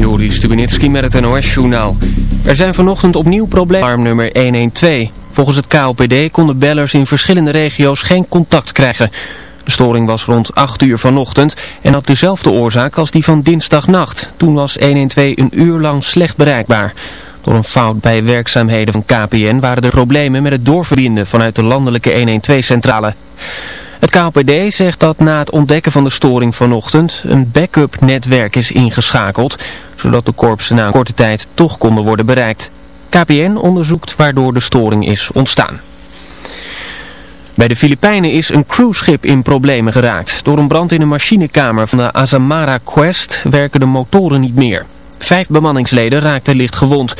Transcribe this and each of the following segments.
Joris Stubenitski met het NOS-journaal. Er zijn vanochtend opnieuw problemen. Alarm nummer 112. Volgens het KLPD konden bellers in verschillende regio's geen contact krijgen. De storing was rond 8 uur vanochtend en had dezelfde oorzaak als die van dinsdagnacht. Toen was 112 een uur lang slecht bereikbaar. Door een fout bij werkzaamheden van KPN waren er problemen met het doorverbinden vanuit de landelijke 112-centrale. Het KPD zegt dat na het ontdekken van de storing vanochtend een backup netwerk is ingeschakeld, zodat de korpsen na een korte tijd toch konden worden bereikt. KPN onderzoekt waardoor de storing is ontstaan. Bij de Filipijnen is een cruiseschip in problemen geraakt. Door een brand in een machinekamer van de Azamara Quest werken de motoren niet meer. Vijf bemanningsleden raakten licht gewond.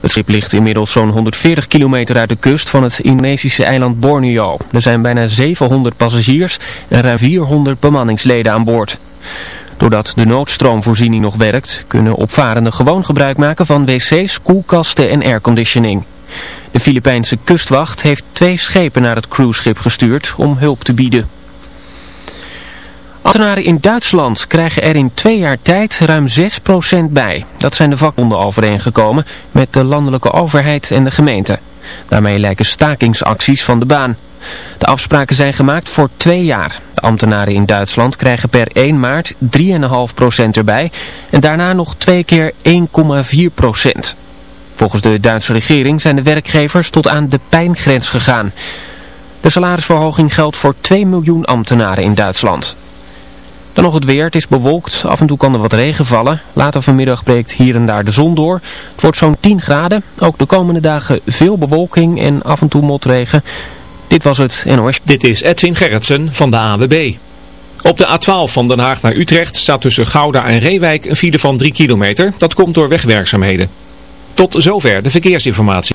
Het schip ligt inmiddels zo'n 140 kilometer uit de kust van het Indonesische eiland Borneo. Er zijn bijna 700 passagiers en ruim 400 bemanningsleden aan boord. Doordat de noodstroomvoorziening nog werkt, kunnen opvarenden gewoon gebruik maken van wc's, koelkasten en airconditioning. De Filipijnse kustwacht heeft twee schepen naar het cruiseschip gestuurd om hulp te bieden. Ambtenaren in Duitsland krijgen er in twee jaar tijd ruim 6% bij. Dat zijn de vakbonden overeengekomen met de landelijke overheid en de gemeente. Daarmee lijken stakingsacties van de baan. De afspraken zijn gemaakt voor twee jaar. De ambtenaren in Duitsland krijgen per 1 maart 3,5% erbij en daarna nog twee keer 1,4%. Volgens de Duitse regering zijn de werkgevers tot aan de pijngrens gegaan. De salarisverhoging geldt voor 2 miljoen ambtenaren in Duitsland. Dan nog het weer. Het is bewolkt. Af en toe kan er wat regen vallen. Later vanmiddag breekt hier en daar de zon door. Het wordt zo'n 10 graden. Ook de komende dagen veel bewolking en af en toe motregen. Dit was het NOS. Dit is Edwin Gerritsen van de AWB. Op de A12 van Den Haag naar Utrecht staat tussen Gouda en Reewijk een file van 3 kilometer. Dat komt door wegwerkzaamheden. Tot zover de verkeersinformatie.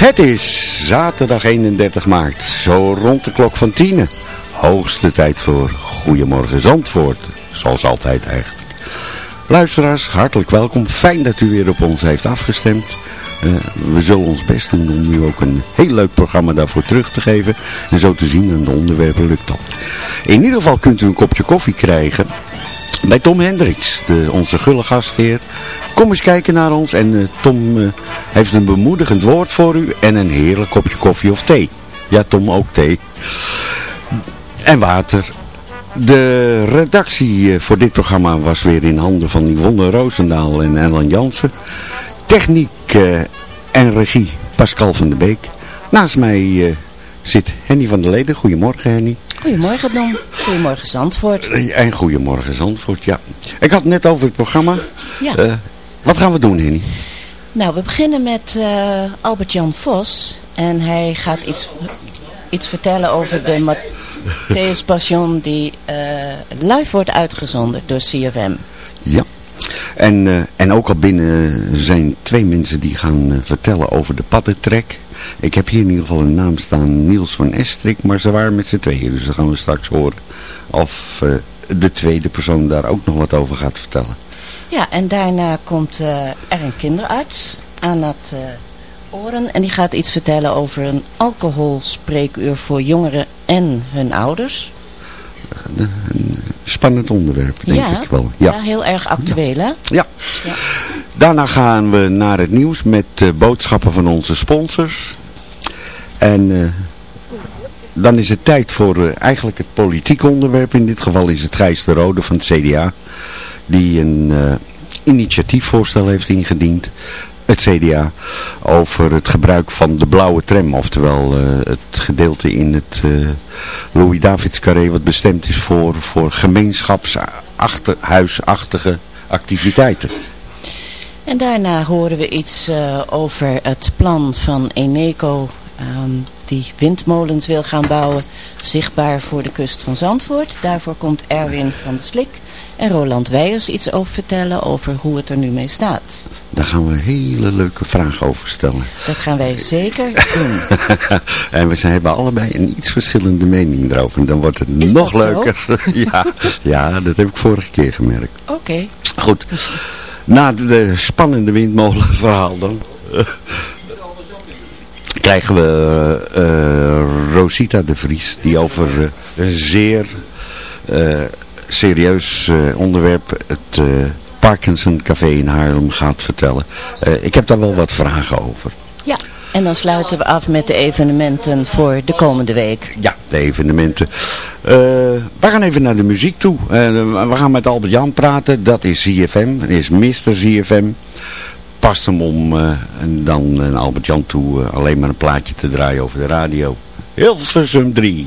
Het is zaterdag 31 maart, zo rond de klok van tienen. Hoogste tijd voor Goedemorgen Zandvoort, zoals altijd eigenlijk. Luisteraars, hartelijk welkom. Fijn dat u weer op ons heeft afgestemd. Eh, we zullen ons best doen om u ook een heel leuk programma daarvoor terug te geven. En zo te zien aan de onderwerpen lukt dat. In ieder geval kunt u een kopje koffie krijgen bij Tom Hendricks, de, onze gulle gastheer. Kom eens kijken naar ons en uh, Tom uh, heeft een bemoedigend woord voor u en een heerlijk kopje koffie of thee. Ja, Tom ook thee. En water. De redactie uh, voor dit programma was weer in handen van Yvonne Roosendaal en Ellen Jansen. Techniek en regie Pascal van der Beek. Naast mij eh, zit Henny van der Leden. Goedemorgen Henny. Goedemorgen Don. Goedemorgen Zandvoort. Eh, En goedemorgen Zandvoort, ja. Ik had het net over het programma. Ja. Eh, wat gaan we doen Henny? Nou, we beginnen met eh, Albert-Jan Vos. En hij gaat iets, iets vertellen over de Matthäus Passion die live wordt uitgezonden door CFM. Ja. En, en ook al binnen zijn twee mensen die gaan vertellen over de paddentrek. Ik heb hier in ieder geval een naam staan, Niels van Estrik, maar ze waren met z'n tweeën. Dus dan gaan we straks horen of eh, de tweede persoon daar ook nog wat over gaat vertellen. Ja, en daarna komt eh, er een kinderarts aan het eh, oren. En die gaat iets vertellen over een alcoholspreekuur voor jongeren en hun ouders. Een spannend onderwerp, denk ja, ik wel. ja. heel erg actueel hè? Ja. Daarna gaan we naar het nieuws met eh, boodschappen van onze sponsors. En eh, dan is het tijd voor eh, eigenlijk het politieke onderwerp. In dit geval is het Gijs de Rode van het CDA. Die een initiatiefvoorstel heeft ingediend. Het CDA. Over het gebruik van de blauwe tram. Oftewel het gedeelte in het eh Louis-Davids carré. Wat bestemd is voor, voor gemeenschapshuisachtige activiteiten. En daarna horen we iets eh, over het plan van Eneco ehm, die windmolens wil gaan bouwen, zichtbaar voor de kust van Zandvoort. Daarvoor komt Erwin van de Slik en Roland Weijers iets over vertellen over hoe het er nu mee staat. Daar gaan we hele leuke vragen over stellen. Dat gaan wij zeker doen. en we zijn, hebben allebei een iets verschillende mening erover. En dan wordt het Is nog leuker. ja, ja, dat heb ik vorige keer gemerkt. Oké. Goed. Na de, de spannende windmolenverhaal dan... krijgen we eh, Rosita de Vries. Die over eh, een zeer eh, serieus onderwerp... het Parkinson Café in Haarlem gaat vertellen. Ik heb daar wel wat vragen over. Ja. En dan sluiten we af met de evenementen voor de komende week. Ja, de evenementen. Eh, we gaan even naar de muziek toe. Eh, we gaan met Albert Jan praten. Dat is ZFM. Dat is Mr. ZFM. Past hem om eh, en dan eh, Albert Jan toe alleen maar een plaatje te draaien over de radio. Hilversum 3.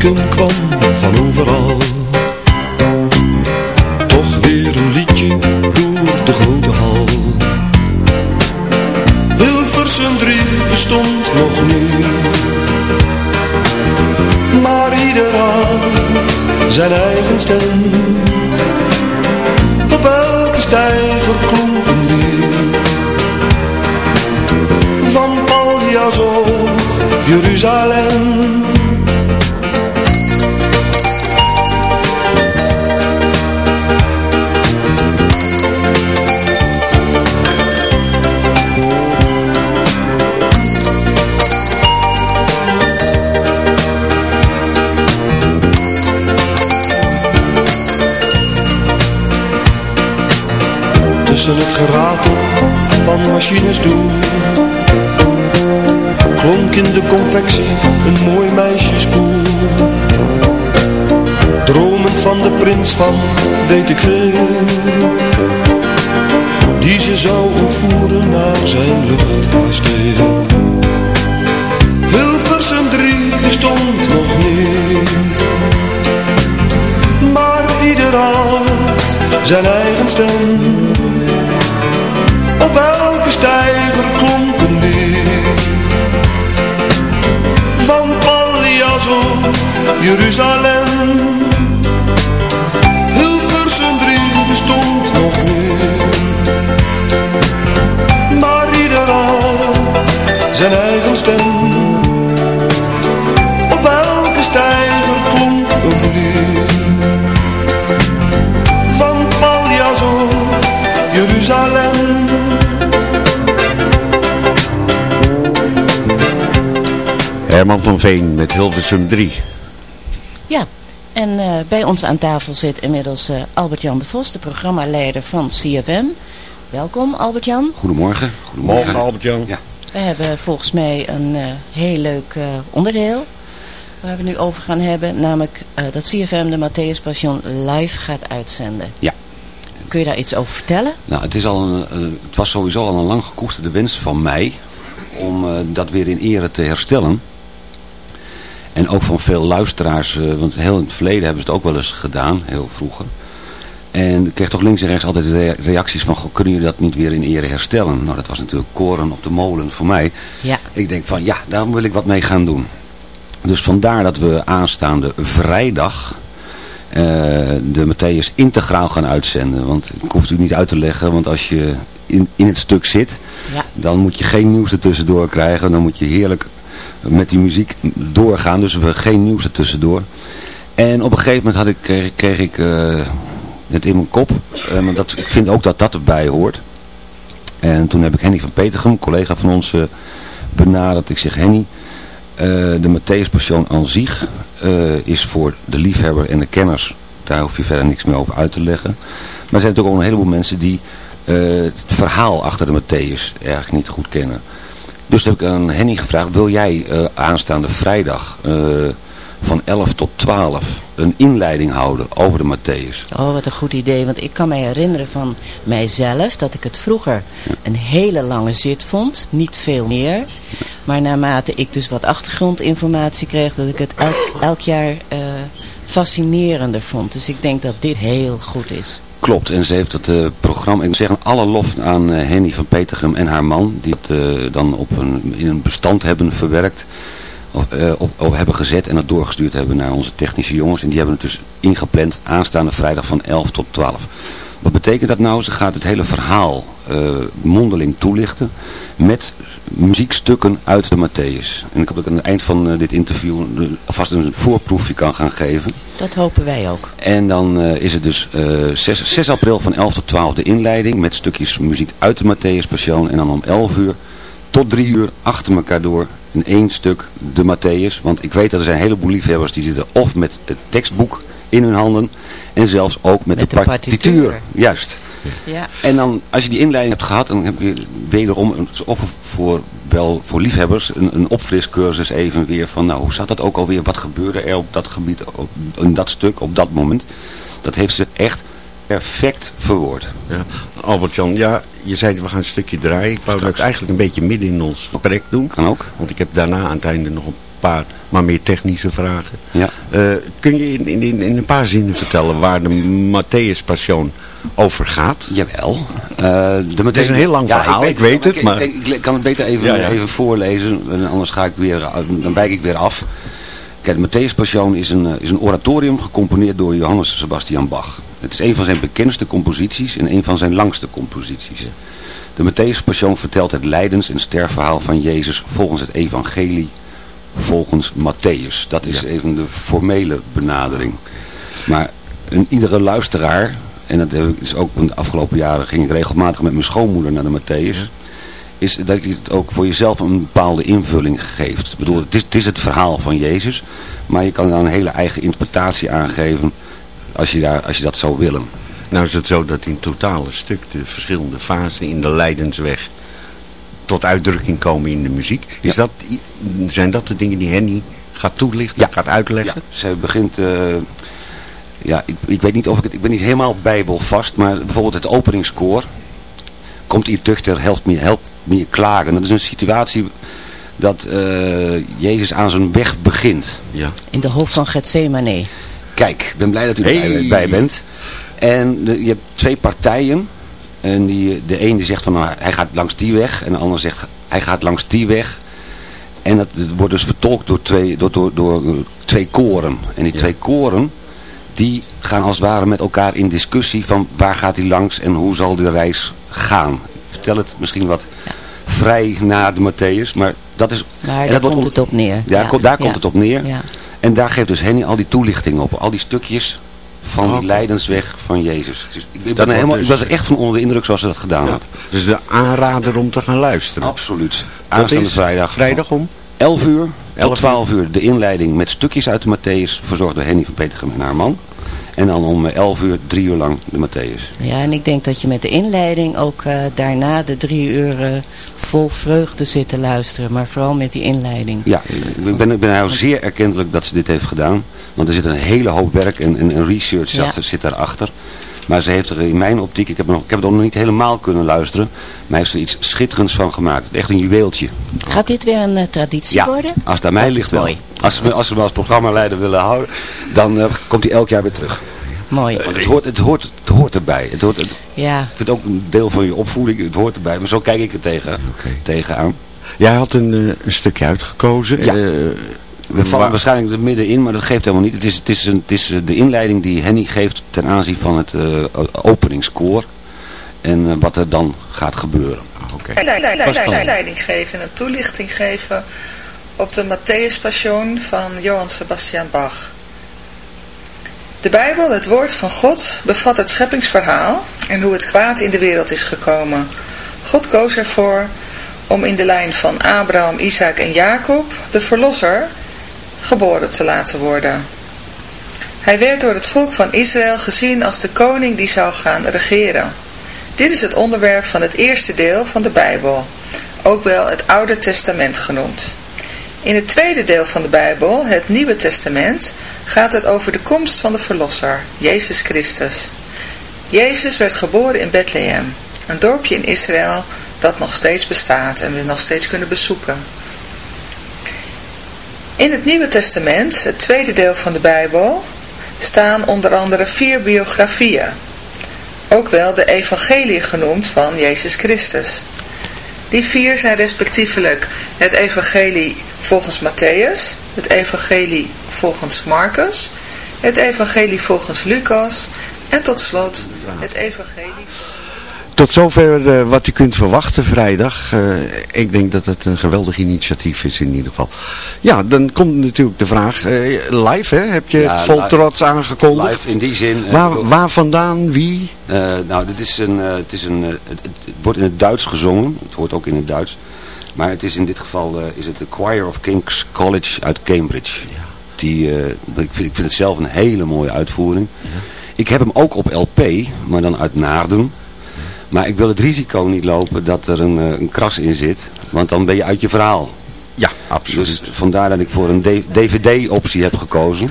Kwam van overal. Toch weer een liedje door de grote hal. Hilversum 3 bestond nog niet. Maar ieder had zijn eigen stem. Een mooi meisjeskoel. Dromend van de prins van weet ik veel. Herman van Veen met Hilversum 3. Ja, en eh, bij ons aan tafel zit inmiddels eh, Albert-Jan de Vos, de programmaleider van CFM. Welkom Albert-Jan. Goedemorgen. Morgen Albert-Jan. Ja. We hebben volgens mij een eh, heel leuk eh, onderdeel waar we nu over gaan hebben. Namelijk eh, dat CFM de Matthäus Passion live gaat uitzenden. Ja. Kun je daar iets over vertellen? Nou, het, is al een, een- het was sowieso al een lang gekoesterde wens van mij om eh, dat weer in ere te herstellen. En ook van veel luisteraars, eh, want heel in het verleden hebben ze het ook wel eens gedaan, heel vroeger. En ik kreeg toch links en rechts altijd rea- reacties van, goh, kunnen jullie dat niet weer in ere herstellen? Nou, dat was natuurlijk koren op de molen voor mij. Ja. Ik denk van, ja, daar wil ik wat mee gaan doen. Dus vandaar dat we aanstaande vrijdag eh, de Matthäus integraal gaan uitzenden. Want ik hoef het u niet uit te leggen, want als je in, in het stuk zit, Ja. dan moet je geen nieuws ertussendoor krijgen. Dan moet je heerlijk met die muziek doorgaan, dus we geen nieuws ertussendoor. En op een gegeven moment had ik, kreeg, ik eh, het in mijn kop, eh, dat, ik vind ook dat dat erbij hoort. En toen heb ik Henny van Petergem, collega van ons, eh, benaderd. Ik zeg, Henny, de Matthäus Passion aan zich is voor de liefhebber en de kenners. Daar hoef je verder niks meer over uit te leggen. Maar er zijn natuurlijk ook een heleboel mensen die het verhaal achter de Matthäus eigenlijk niet goed kennen. Dus heb ik aan Henny gevraagd, wil jij eh, aanstaande vrijdag eh, van 11 tot 12 een inleiding houden over de Matthäus? Oh, wat een goed idee. Want ik kan mij herinneren van mijzelf dat ik het vroeger een hele lange zit vond. Niet veel meer. Maar naarmate ik dus wat achtergrondinformatie kreeg, dat ik het elk, elk jaar eh, fascinerender vond. Dus ik denk dat dit heel goed is. Klopt, en ze heeft het eh, programma, ik zeggen, alle lof aan eh, Henny van Petergem en haar man, die het eh, dan op een, in een bestand hebben verwerkt, of, op, op hebben gezet en het doorgestuurd hebben naar onze technische jongens. En die hebben het dus ingepland aanstaande vrijdag van 11 tot 12. Wat betekent dat nou? Ze gaat het hele verhaal eh, mondeling toelichten met muziekstukken uit de Matthäus. En ik hoop dat ik aan het eind van eh, dit interview alvast een voorproefje kan gaan geven. Dat hopen wij ook. En dan eh, is het dus eh 6, 6 april van 11 tot 12 de inleiding met stukjes muziek uit de Matthäus Passion. En dan om 11 uur tot 3 uur achter elkaar door in één stuk de Matthäus. Want ik weet dat er zijn een heleboel liefhebbers die zitten of met het tekstboek in hun handen en zelfs ook met, Met de, de partituur. partituur. Juist. Ja. En dan, als je die inleiding hebt gehad, dan heb je wederom, een- of voor, wel voor liefhebbers, een, een opfriscursus even weer van, nou, hoe zat dat ook alweer? Wat gebeurde er op dat gebied, op, in dat stuk, op dat moment? Dat heeft ze echt perfect verwoord. Ja. Albert-Jan, ja, je zei we gaan een stukje draaien. Ik wou dat eigenlijk een beetje midden in ons gesprek doen. Kan ook. Want ik heb daarna aan het einde nog een paar, maar meer technische vragen. Ja. Eh, kun je in, in, in een paar zinnen vertellen waar de Matthäus Passion over gaat? Jawel. Eh, de Het is een heel lang verhaal, ik weet het, maar- Ik, ik kan het beter even, Ja, even voorlezen, en anders ga ik weer, dan wijk ik weer af. Kijk, de Matthäus Passion is een, eh, is een oratorium gecomponeerd door Johannes Sebastian Bach. Het is een van zijn bekendste composities en een van zijn langste composities. De Matthäus Passion vertelt het lijdens- en sterfverhaal van Jezus volgens het evangelie volgens Matthäus. Dat is even de formele benadering. Maar een, iedere luisteraar, en dat heb ik- is ook in de afgelopen jaren ging ik regelmatig met mijn schoonmoeder naar de Matthäus, is dat je het ook voor jezelf een bepaalde invulling geeft. Ik bedoel, het is, het is het verhaal van Jezus, maar je kan daar een hele eigen interpretatie aangeven als je, daar, als je dat zou willen. Nou is het zo dat in totale stuk de verschillende fasen in de Leidensweg tot uitdrukking komen in de muziek. Is dat, zijn dat de dingen die Henny gaat toelichten, gaat uitleggen? Ja, ze begint... eh, ja, ik, ik weet niet of ik het... Ik ben niet helemaal bijbelvast, maar bijvoorbeeld het openingskoor. Komt hier tuchter, helpt me, helpt me klagen. Dat is een situatie dat eh, Jezus aan zijn weg begint. Ja. In de hoofd van Gethsemane. Kijk, ik ben blij dat u erbij bij bent. En de- je hebt twee partijen. En die, de ene zegt van nou, hij gaat langs die weg. En de ander zegt hij gaat langs die weg. En dat, dat wordt dus vertolkt door twee, door, door, door twee koren. En die twee koren die gaan als het ware met elkaar in discussie van waar gaat hij langs en hoe zal de reis gaan. Ik vertel het misschien wat vrij na de Matthäus, maar dat is... Maar en daar komt het op neer. Ja, daar komt het op neer. Ja. En daar geeft dus Henny al die toelichting op. Al die stukjes van die Oké. lijdensweg van Jezus. Dus ik, ben helemaal, ik dus- was er echt van onder de indruk zoals ze dat gedaan Ja. had. Dus de aanrader om te gaan luisteren. Absoluut. Aanstaande vrijdag. Vrijdag om? 11 uur tot 11 12 uur de inleiding met stukjes uit de Matthäus. Verzorgd door Henny van Petergem en haar man. En dan om eh, 11 uur, drie uur lang de Matthäus. Ja, en ik denk dat je met de inleiding ook eh, daarna de drie uur vol vreugde zit te luisteren. Maar vooral met die inleiding. Ja, ik ben, ik ben heel zeer erkentelijk dat ze dit heeft gedaan. Want er zit een hele hoop werk en, en, en research zit, Ja. zit daarachter. Maar ze heeft er in mijn optiek, ik heb, er nog, ik heb het nog niet helemaal kunnen luisteren. Maar heeft er iets schitterends van gemaakt. Echt een juweeltje. Gaat dit weer een eh, traditie Ja, worden? als het aan mij Dat ligt wel. mooi. Als ze, me- als ze me als programmaleider willen houden, dan eh, komt hij elk jaar weer terug. Mooi. Want het hoort, het hoort, het hoort erbij. Het hoort, het, ik Ja, vind het ook een deel van je opvoeding, het hoort erbij. Maar zo kijk ik er tegen, tegenaan. Jij had een, eh, een stukje uitgekozen. Ja. Eh, We vallen waar- waarschijnlijk er middenin, maar dat geeft helemaal niet. Het is, het is, een, het is eh, de inleiding die Henny geeft ten aanzien van het eh, openingskoor. En eh, wat er dan gaat gebeuren. Oké. Leid- leid- Pascal. leiding geven, een toelichting geven op de Matthäus Passion van Johann Sebastian Bach. De Bijbel, het woord van God, bevat het scheppingsverhaal en hoe het kwaad in de wereld is gekomen. God koos ervoor om in de lijn van Abraham, Isaac en Jacob de verlosser geboren te laten worden. Hij werd door het volk van Israël gezien als de koning die zou gaan regeren. Dit is het onderwerp van het eerste deel van de Bijbel, ook wel het Oude Testament genoemd. In het tweede deel van de Bijbel, het Nieuwe Testament, gaat het over de komst van de Verlosser, Jezus Christus. Jezus werd geboren in Bethlehem, een dorpje in Israël dat nog steeds bestaat en we nog steeds kunnen bezoeken. In het Nieuwe Testament, het tweede deel van de Bijbel, staan onder andere vier biografieën, ook wel de evangelie genoemd van Jezus Christus. Die vier zijn respectievelijk het evangelie volgens Matthäus, het evangelie volgens Marcus, het evangelie volgens Lucas en tot slot het evangelie... Tot zover eh, wat u kunt verwachten vrijdag. Eh, ik denk dat het een geweldig initiatief is in ieder geval. Ja, dan komt natuurlijk de vraag. eh, live hè, heb je Ja, het vol live. trots aangekondigd. Live in die zin. Waar, waar vandaan, wie? Nou, dit is een, het, is een, het, het wordt in het Duits gezongen. Het hoort ook in het Duits. Maar het is in dit geval is het de Choir of King's College uit Cambridge. Die, ik, vind, ik vind het zelf een hele mooie uitvoering. Ik heb hem ook op LP, maar dan uit Naarden. Maar ik wil het risico niet lopen dat er een, eh, een kras in zit. Want dan ben je uit je verhaal. Ja, absoluut. Dus vandaar dat ik voor een DVD-optie heb gekozen.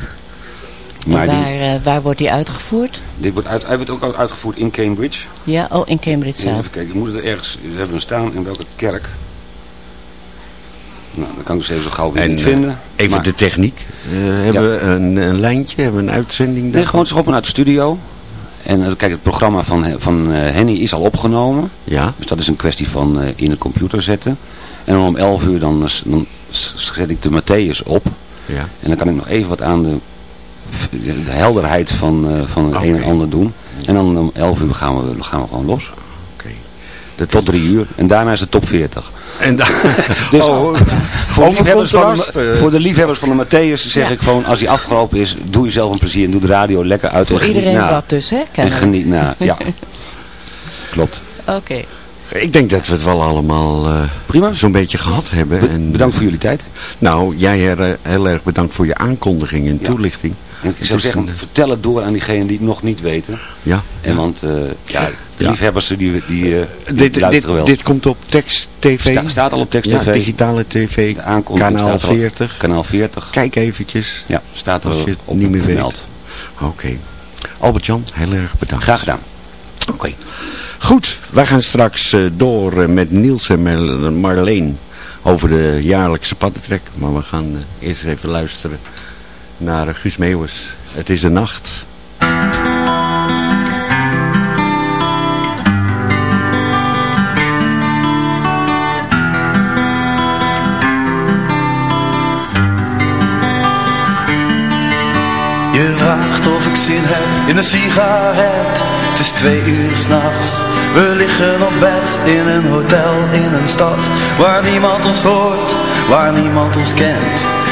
en Maar die, waar, eh, waar wordt die uitgevoerd? dit wordt uit, hij wordt ook uitgevoerd in Cambridge. Ja, oh, in Cambridge zelf. even kijken, ik moet het er ergens, we hebben hem staan in welke kerk. Nou, dan kan ik dus even zo gauw weer En, niet eh, vinden. Even Maar- de techniek. Eh, hebben we een, een lijntje, hebben we een uitzending? Nee, gewoon gewoon vanuit de studio. En eh, kijk, het programma van, van eh, Henny is al opgenomen. Ja. Dus dat is een kwestie van eh, in de computer zetten. En om 11 uur dan, eh, dan zet ik de Matthäus op. Ja. En dan kan ik nog even wat aan de, de helderheid van, eh, van het een en ander doen. En dan om 11 uur gaan we, gaan we gewoon los. Tot 3 uur. En daarna is het top 40. En Dus oh, voor, liefhebbers van de, voor de liefhebbers van de Matthäus zeg ik gewoon, als hij afgelopen is, doe jezelf een plezier en doe de radio lekker uit. Voor en iedereen na. wat dus, hè? En geniet na, ja. Klopt. Oké. ik denk dat we het wel allemaal eh, Prima. zo'n beetje gehad hebben. Be- en, bedankt voor jullie tijd. Nou, jij her- heel erg bedankt voor je aankondiging en Ja. toelichting. En ik zou zeggen, vertel het door aan diegenen die het nog niet weten. Ja. En want, eh, ja, de Ja. liefhebbers die, die, die, eh, die Dit, dit, luisteren wel. dit komt op tekst TV. Sta- staat al op tekst Ja, TV. digitale TV. Kanaal staat er al. 40. Kanaal 40. Kijk eventjes. Ja, staat er Als je het op niet meer weet. vermeld. Oké. Albert-Jan, heel erg bedankt. Graag gedaan. Oké. Goed, wij gaan straks eh, door met Niels en Mar- Marleen over de jaarlijkse paddentrek. Maar we gaan eerst even luisteren naar Guus Meeuwers. Het is de nacht. Je vraagt of ik zin heb in een sigaret Het is twee uur s'nachts We liggen op bed in een hotel in een stad Waar niemand ons hoort, waar niemand ons kent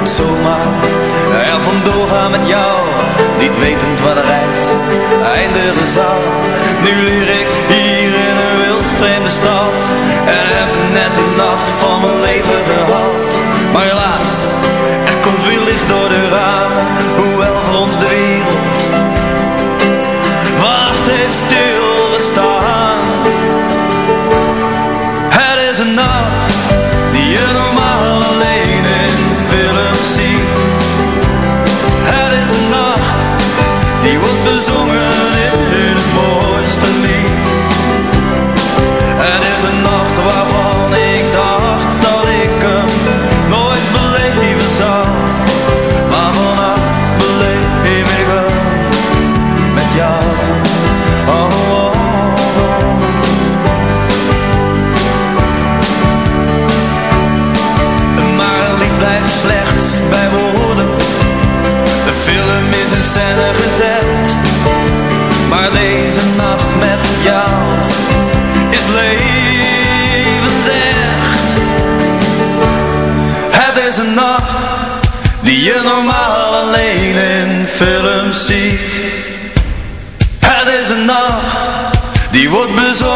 Het zomaar er vandoor gaan met jou, niet wetend waar de reis eindigen zal. Nu leer ik hier in een wild vreemde stad en heb net de nacht van mijn leven gehad. Maar helaas,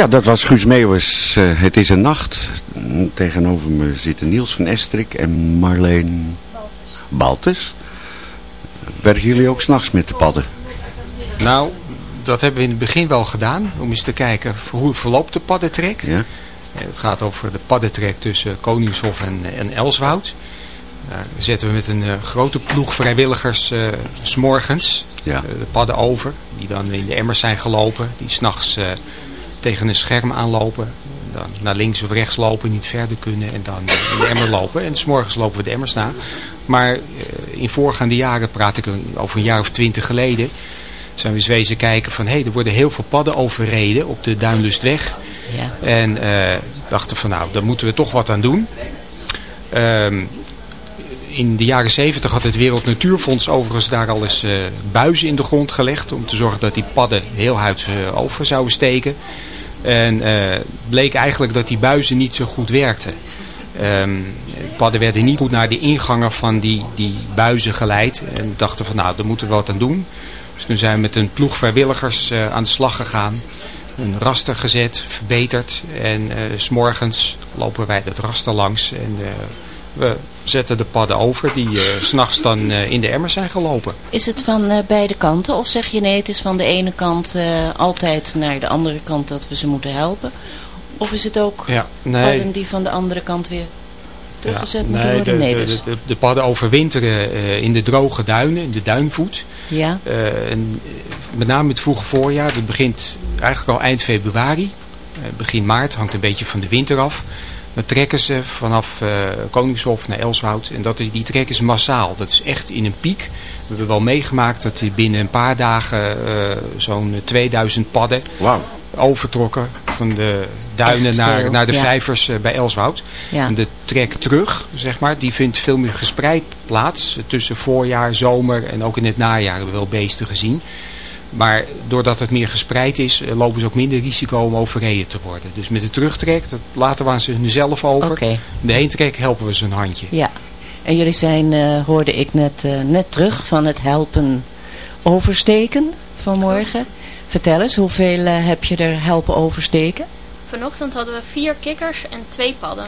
Ja, dat was Guus Meeuwers. eh, het is een nacht. Tegenover me zitten Niels van Estrik en Marleen Baltus. Werken jullie ook s'nachts met de padden? Nou, dat hebben we in het begin wel gedaan. Om eens te kijken hoe verloopt de paddentrek. Ja. Eh, Het gaat over de paddentrek tussen Koningshof en, en Elswoud. Daar zetten we met een eh, grote ploeg vrijwilligers eh, s s'morgens Ja. de padden over. Die dan in de emmers zijn gelopen. Die s'nachts eh tegen een scherm aanlopen. Dan naar links of rechts lopen, niet verder kunnen. En dan in de emmer lopen. En s'morgens lopen we de emmers na. Maar eh, in voorgaande jaren, praat ik over een jaar of twintig geleden zijn we eens wezen kijken van, hé, hey, er worden heel veel padden overreden op de Duinlustweg. Ja. En eh, dachten van, nou, daar moeten we toch wat aan doen. Ehm, in de jaren 70 had het Wereld Natuurfonds overigens daar al eens uh, buizen in de grond gelegd. Om te zorgen dat die padden heel huids uh, over zouden steken. En bleek eigenlijk dat die buizen niet zo goed werkten. Um, padden werden niet goed naar de ingangen van die, die buizen geleid. En dachten van nou, daar moeten we wat aan doen. Dus toen zijn we met een ploeg vrijwilligers aan de slag gegaan een raster gezet, verbeterd. En uh, s'morgens lopen wij dat raster langs en we zetten de padden over die uh, s'nachts dan in de emmer zijn gelopen. Is het van beide kanten of zeg je nee, het is van de ene kant altijd naar de andere kant dat we ze moeten helpen? Of is het ook ja, nee. padden die van de andere kant weer teruggezet ja, moeten worden? Nee, dus. de, de, de, padden overwinteren in de droge duinen, in de duinvoet. Ja. en met name het vroege voorjaar, dat begint eigenlijk al eind februari. Eh, begin maart, hangt een beetje van de winter af. Dan trekken ze vanaf uh, Koningshof naar Elswoud. En dat is, die trekken ze massaal. Dat is echt in een piek. We hebben wel meegemaakt dat die binnen een paar dagen uh, zo'n 2000 padden wow. overtrokken. Van de duinen naar, naar de ja. vijvers uh, bij Elswoud. Ja. En de trek terug, zeg maar, die vindt veel meer gespreid plaats. Tussen voorjaar, zomer en ook in het najaar hebben we wel beesten gezien. Maar doordat het meer gespreid is, eh, lopen ze ook minder risico om overreden te worden. Dus met de terugtrek, dat laten we aan ze zelf over. Okay. De heentrek helpen we ze een handje. Ja, en jullie zijn, uh, hoorde ik net, uh, net terug van het helpen oversteken vanmorgen. Vertel eens, hoeveel uh, heb je er helpen oversteken? Vanochtend hadden we vier kikkers en twee padden.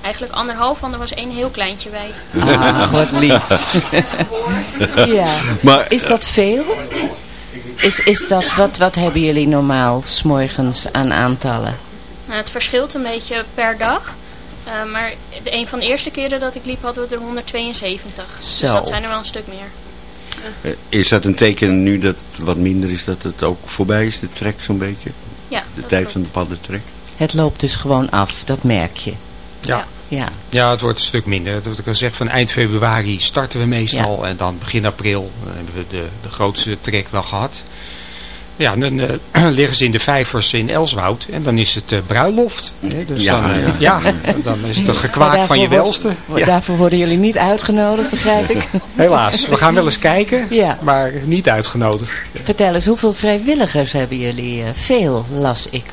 Eigenlijk anderhalf, want er was één heel kleintje bij. Ah, wat lief. ja. Maar, Is dat veel? Is, is dat, wat, wat hebben jullie normaal s'morgens aan aantallen? Nou, het verschilt een beetje per dag. Uh, maar de, een van de eerste keren dat ik liep hadden we er 172. Zo. Dus dat zijn er wel een stuk meer. Uh, is dat een teken nu dat het wat minder is, dat het ook voorbij is, de trek zo'n beetje? Ja, De tijd klopt. van de paddentrek? Het loopt dus gewoon af, dat merk je. Ja. Ja. Ja, het wordt een stuk minder. Wat ik al zeg, van eind februari starten we meestal. Ja. En dan begin april hebben we de, de grootste trek wel gehad. Ja, dan uh, liggen ze in de vijvers in Elswoud. En dan is het uh, bruiloft. Hè? Dus ja, dan, uh, ja. ja. dan is het een gekwaak van je welste. Ja. Daarvoor worden jullie niet uitgenodigd, begrijp ik. Helaas, we gaan wel eens kijken, ja. maar niet uitgenodigd. Vertel eens, hoeveel vrijwilligers hebben jullie? veel, las ik.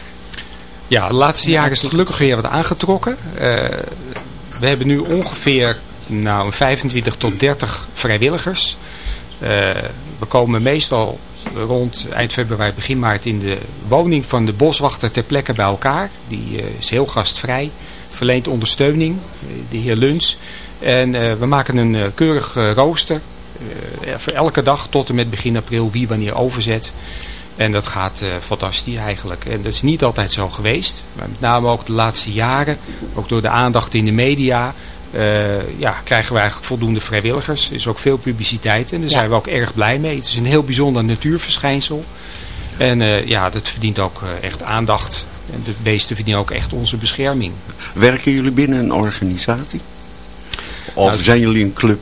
Ja, de laatste jaren is het gelukkig weer wat aangetrokken. We hebben nu ongeveer nou, 25 tot 30 vrijwilligers. Uh, we komen meestal rond eind februari, begin maart in de woning van de boswachter ter plekke bij elkaar. Die uh, is heel gastvrij, verleent ondersteuning, de heer Luns. En we maken een keurig rooster voor elke dag tot en met begin april wie wanneer overzet. En dat gaat uh, fantastisch eigenlijk. En dat is niet altijd zo geweest. Maar met name ook de laatste jaren, ook door de aandacht in de media, uh, ja, krijgen we eigenlijk voldoende vrijwilligers. Er is ook veel publiciteit en daar ja. zijn we ook erg blij mee. Het is een heel bijzonder natuurverschijnsel. En uh, ja, dat verdient ook echt aandacht. En de beesten verdienen ook echt onze bescherming. Werken jullie binnen een organisatie? Of nou, zijn jullie een club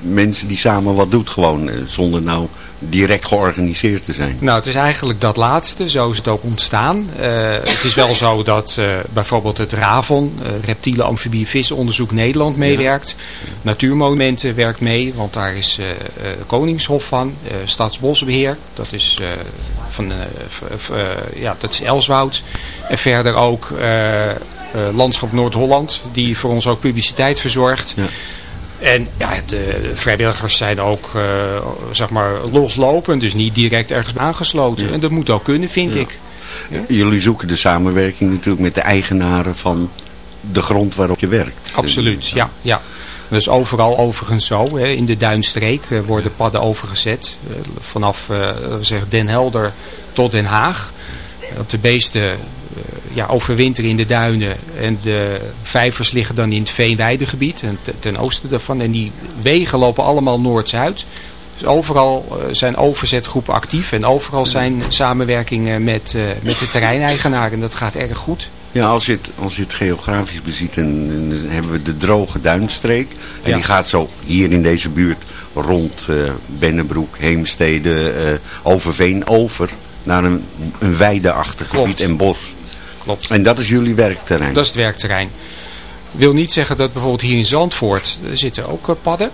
mensen die samen wat doet gewoon, zonder nou direct georganiseerd te zijn? Nou, het is eigenlijk dat laatste. Zo is het ook ontstaan. Uh, het is wel zo dat uh, bijvoorbeeld het RAVON, uh, Reptielen, Amfibie, Vissenonderzoek Nederland meewerkt. Ja. Natuurmonumenten werkt mee, want daar is Koningshof van. Staatsbosbeheer, dat is, van, ja, dat is Elswoud. En verder ook Landschap Noord-Holland, die voor ons ook publiciteit verzorgt. Ja. En ja, de vrijwilligers zijn ook uh, zeg maar loslopend, dus niet direct ergens aangesloten. Ja. En dat moet ook kunnen, vind ja. ik. Ja? Jullie zoeken de samenwerking natuurlijk met de eigenaren van de grond waarop je werkt. Absoluut, ja. ja. Dat is overal overigens zo. Hè. In de Duinstreek uh, worden padden overgezet. Uh, vanaf zeg Den Helder tot Den Haag. Op de beesten ja, overwinteren in de duinen. En de vijvers liggen dan in het veenweidegebied en ten oosten daarvan. En die wegen lopen allemaal noord-zuid. Dus overal uh, zijn overzetgroepen actief en overal zijn samenwerkingen met, uh, met de terreineigenaar. En dat gaat erg goed. Ja, als je het, als je het geografisch beziet, en, dan hebben we de droge duinstreek. En ja. die gaat zo hier in deze buurt rond uh, Bennebroek, Heemstede, Overveen over naar een, een weideachtig gebied en bos. Klopt. En dat is jullie werkterrein? Dat is het werkterrein. Wil niet zeggen dat bijvoorbeeld hier in Zandvoort er zitten ook eh, padden.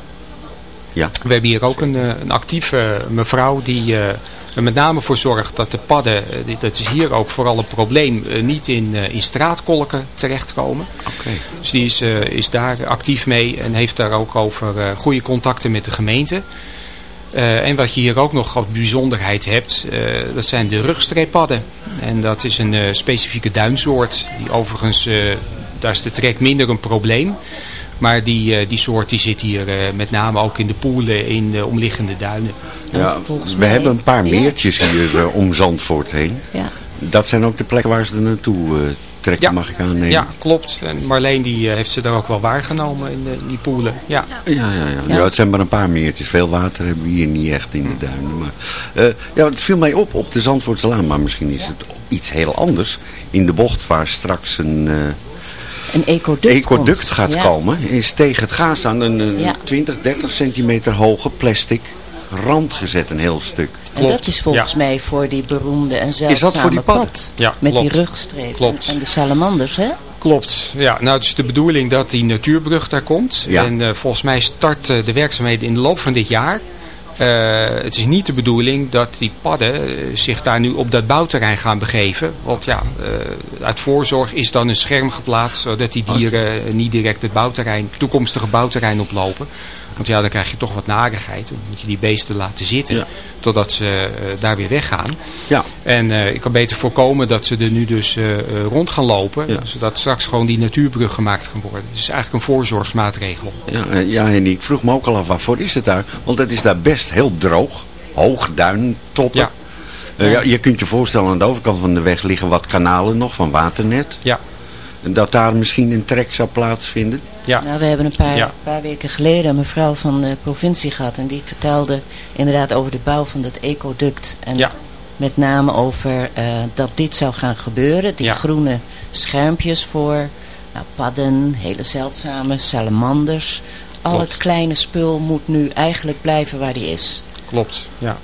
Ja. We hebben hier ook een, eh, een actieve mevrouw die eh, er met name voor zorgt dat de padden, eh, dat is hier ook vooral een probleem, eh, niet in, eh, in straatkolken terechtkomen. Oké. Dus die is, eh, is daar actief mee en heeft daar ook over eh, goede contacten met de gemeente. Eh, en wat je hier ook nog als bijzonderheid hebt, eh, dat zijn de rugstreeppadden. En dat is een eh, specifieke duinsoort. Die overigens, eh, daar is de trek minder een probleem. Maar die, eh, die soort die zit hier eh, met name ook in de poelen in de omliggende duinen. Ja, we hebben een paar meertjes hier om Zandvoort heen. Ja. Dat zijn ook de plekken waar ze er naartoe eh, trekken, mag ik aannemen. Ja, klopt. En Marleen die, eh, heeft ze daar ook wel waargenomen in, de, in die poelen. Ja. Ja, ja, ja. ja, het zijn maar een paar meertjes. Veel water hebben we hier niet echt in de duinen. Maar, eh, ja, het viel mij op op de Zandvoortselaan, maar misschien is het iets heel anders. In de bocht waar straks een, eh, Een ecoduct, ecoduct gaat Ja. komen, is tegen het gaas aan een, een Ja. 20, 30 centimeter hoge plastic rand gezet, een heel stuk. En dat is volgens mij voor die beroemde en zeldzame Is dat voor die padden? pad. Ja, met klopt. die rugstreep. Klopt. En de salamanders, hè? Klopt. Ja, nou het is de bedoeling dat die natuurbrug daar komt. Ja. En eh, volgens mij start eh, de werkzaamheden in de loop van dit jaar. Eh, het is niet de bedoeling dat die padden zich daar nu op dat bouwterrein gaan begeven. Want ja, eh, uit voorzorg is dan een scherm geplaatst zodat die dieren niet direct het bouwterrein, toekomstige bouwterrein oplopen. Want ja, dan krijg je toch wat narigheid. Dan moet je die beesten laten zitten Ja. totdat ze eh, daar weer weggaan. Ja. En eh, ik kan beter voorkomen dat ze er nu dus eh, rond gaan lopen. Zodat straks gewoon die natuurbrug gemaakt kan worden. Het is eigenlijk een voorzorgsmaatregel. Ja, ja, en ik vroeg me ook al af, waarvoor is het daar? Want het is daar best heel droog. Hoog, duin, toppen. Ja. Ja, je kunt je voorstellen, aan de overkant van de weg liggen wat kanalen nog van waternet. Ja. En dat daar misschien een trek zou plaatsvinden. Ja. Nou, we hebben een paar, Ja. paar weken geleden een mevrouw van de provincie gehad. En die vertelde inderdaad over de bouw van dat ecoduct. En Ja. met name over eh, dat dit zou gaan gebeuren. Die Ja. groene schermpjes voor nou, padden, hele zeldzame salamanders. Al Klopt. het kleine spul moet nu eigenlijk blijven waar die is. Klopt, ja.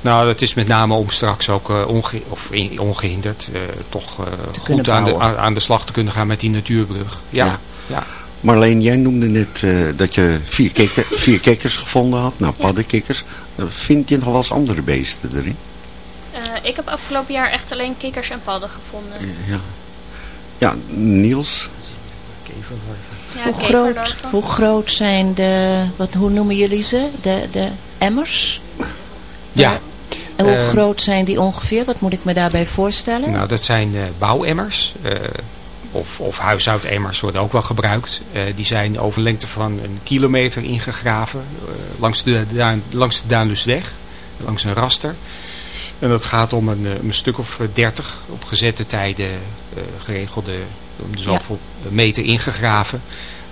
Nou, dat is met name om straks ook eh, onge of in- ongehinderd eh, toch eh, goed aan de, aan, de slag te kunnen gaan met die natuurbrug. Ja, Ja. ja. Marleen, jij noemde net eh, dat je vier, kikker, vier kikkers gevonden had. Nou, paddenkikkers. Vind je nog wel eens andere beesten erin? Eh, ik heb afgelopen jaar echt alleen kikkers en padden gevonden. Ja. Ja, Niels. Ja, hoe, groot, hoe groot zijn de, wat, hoe noemen jullie ze? De, de emmers? Ja. En hoe Ehm, groot zijn die ongeveer? Wat moet ik me daarbij voorstellen? Nou, dat zijn eh, bouwemmers. eh, of, of huishoudemmers worden ook wel gebruikt. Eh, die zijn over lengte van een kilometer ingegraven. eh, langs, de, Duin- langs de Duinlustweg. Langs een raster. En dat gaat om een, eh, een stuk of eh, dertig op gezette tijden eh, geregelde om de zoveel meter ingegraven.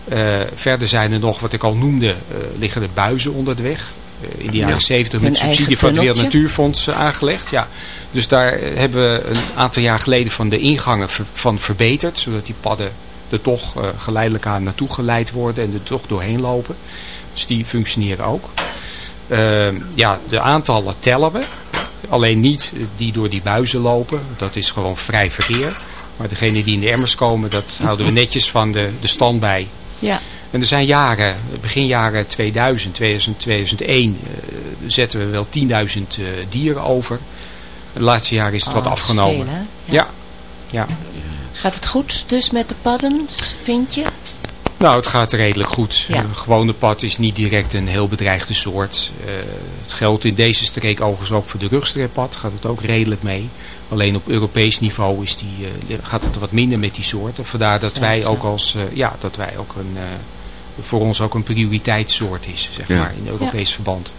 Eh, verder zijn er nog, wat ik al noemde, eh, liggen er buizen onder de weg. Eh, in de jaren Ja. 70 Hun met subsidie van het Wereld. Natuurfonds aangelegd. Ja. Dus daar hebben we een aantal jaar geleden van de ingangen van verbeterd. Zodat die padden er toch eh, geleidelijk aan naartoe geleid worden en er toch doorheen lopen. Dus die functioneren ook. Eh, ja, de aantallen tellen we. Alleen niet die door die buizen lopen. Dat is gewoon vrij verkeer. Maar degene die in de emmers komen, dat houden we netjes van de, de stand bij. Ja. En er zijn jaren, begin jaren 2000, 2000 2001, eh, zetten we wel 10.000 eh, dieren over. Het laatste jaar is het wat Oh, afgenomen. veel, hè? ja. Ja. Gaat het goed dus met de padden, vind je? Nou, het gaat redelijk goed. Ja. Een gewone pad is niet direct een heel bedreigde soort. Eh, het geldt in deze streek overigens ook voor de rugstreeppad. Gaat het ook redelijk mee. Alleen op Europees niveau is die, eh, gaat het wat minder met die soorten. Vandaar dat wij ook als, ja, dat wij ook een, voor ons ook een prioriteitssoort is, zeg Ja. maar, in Europees verband.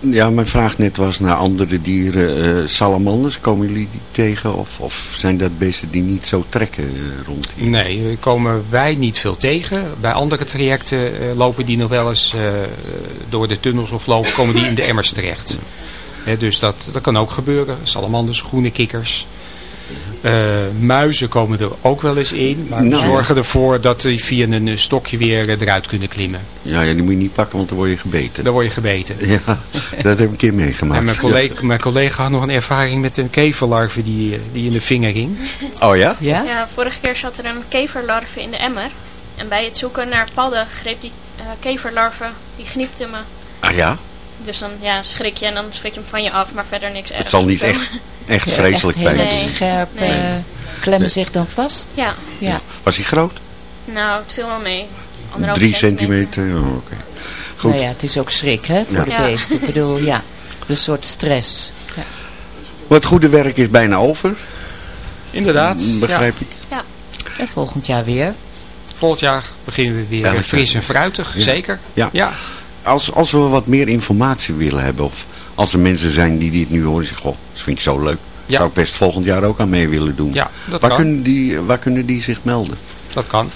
Ja, mijn vraag net was naar andere dieren. eh, salamanders, komen jullie die tegen? Of, of zijn dat beesten die niet zo trekken eh, rond hier? Nee, komen wij niet veel tegen. Bij andere trajecten eh, lopen die nog wel eens eh, door de tunnels of lopen, komen die in de emmers terecht. Hè, dus dat, dat kan ook gebeuren. Salamanders, groene kikkers. Eh, muizen komen er ook wel eens in. Maar we Nou ja. zorgen ervoor dat die via een stokje weer eh, eruit kunnen klimmen. Ja, ja, die moet je niet pakken, want dan word je gebeten. Dan word je gebeten. Ja, dat heb ik een keer meegemaakt. En mijn collega, mijn collega had nog een ervaring met een keverlarve die, eh, die in de vinger ging. Oh ja? Ja? Ja, vorige keer zat er een keverlarve in de emmer. En bij het zoeken naar padden greep die uh, keverlarve, die gniepte me. Ah ja? Dus dan ja, schrik je en dan schrik je hem van je af, maar verder niks ergs. Het zal niet echt, echt vreselijk pijn. Nee, scherp nee. Uh, klemmen nee. zich dan vast? Ja. ja. Was hij groot? Nou, het viel wel mee. Drie centimeter, oh, oké. Okay. Goed. Nou ja, het is ook schrik hè, voor ja. de beest. Ik bedoel, ja, de soort stress. Ja. Maar het goede werk is bijna over. Inderdaad. Begrijp ik. Ja. En volgend jaar weer? Volgend jaar beginnen we weer fris en fruitig, ja. zeker. Ja. ja. Als, als we wat meer informatie willen hebben, of als er mensen zijn die dit nu horen, zeggen, goh, dat vind ik zo leuk. Ja. Zou ik best volgend jaar ook aan mee willen doen. Ja, dat waar kan. Kunnen die, waar kunnen die zich melden? Dat kan.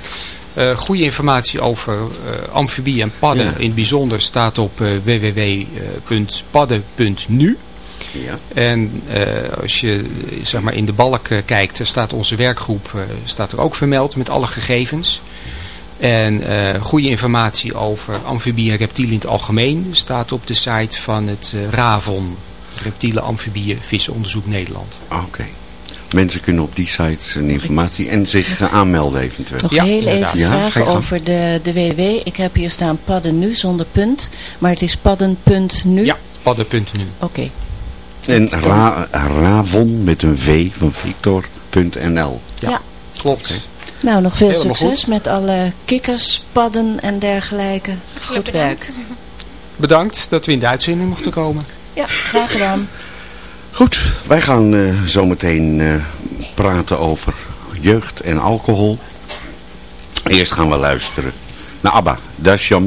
Uh, goede informatie over uh, amfibie en padden ja. in het bijzonder staat op uh, www.padden.nu. Ja. En als je zeg maar in de balk kijkt, staat onze werkgroep staat er ook vermeld met alle gegevens. En goede informatie over amfibie en reptielen in het algemeen staat op de site van het RAVON, Reptielen, Amfibieën, Vissenonderzoek Nederland. Oké. Okay. Mensen kunnen op die site een informatie en zich uh, aanmelden eventueel. Nog ja, heel even ja, vragen over de, de www. Ik heb hier staan padden nu zonder punt, maar het is padden.nu. Ja, padden.nu. Oké. Okay. En ra, Ravon met een V van Victor.nl. Ja, ja, klopt. Okay. Nou, nog veel succes met alle kikkers, padden en dergelijke. Goed bedankt. werk. Bedankt dat we in de uitzending mochten komen. Ja, graag gedaan. Goed, wij gaan uh, zometeen uh, praten over jeugd en alcohol. Eerst gaan we luisteren naar ABBA. Does your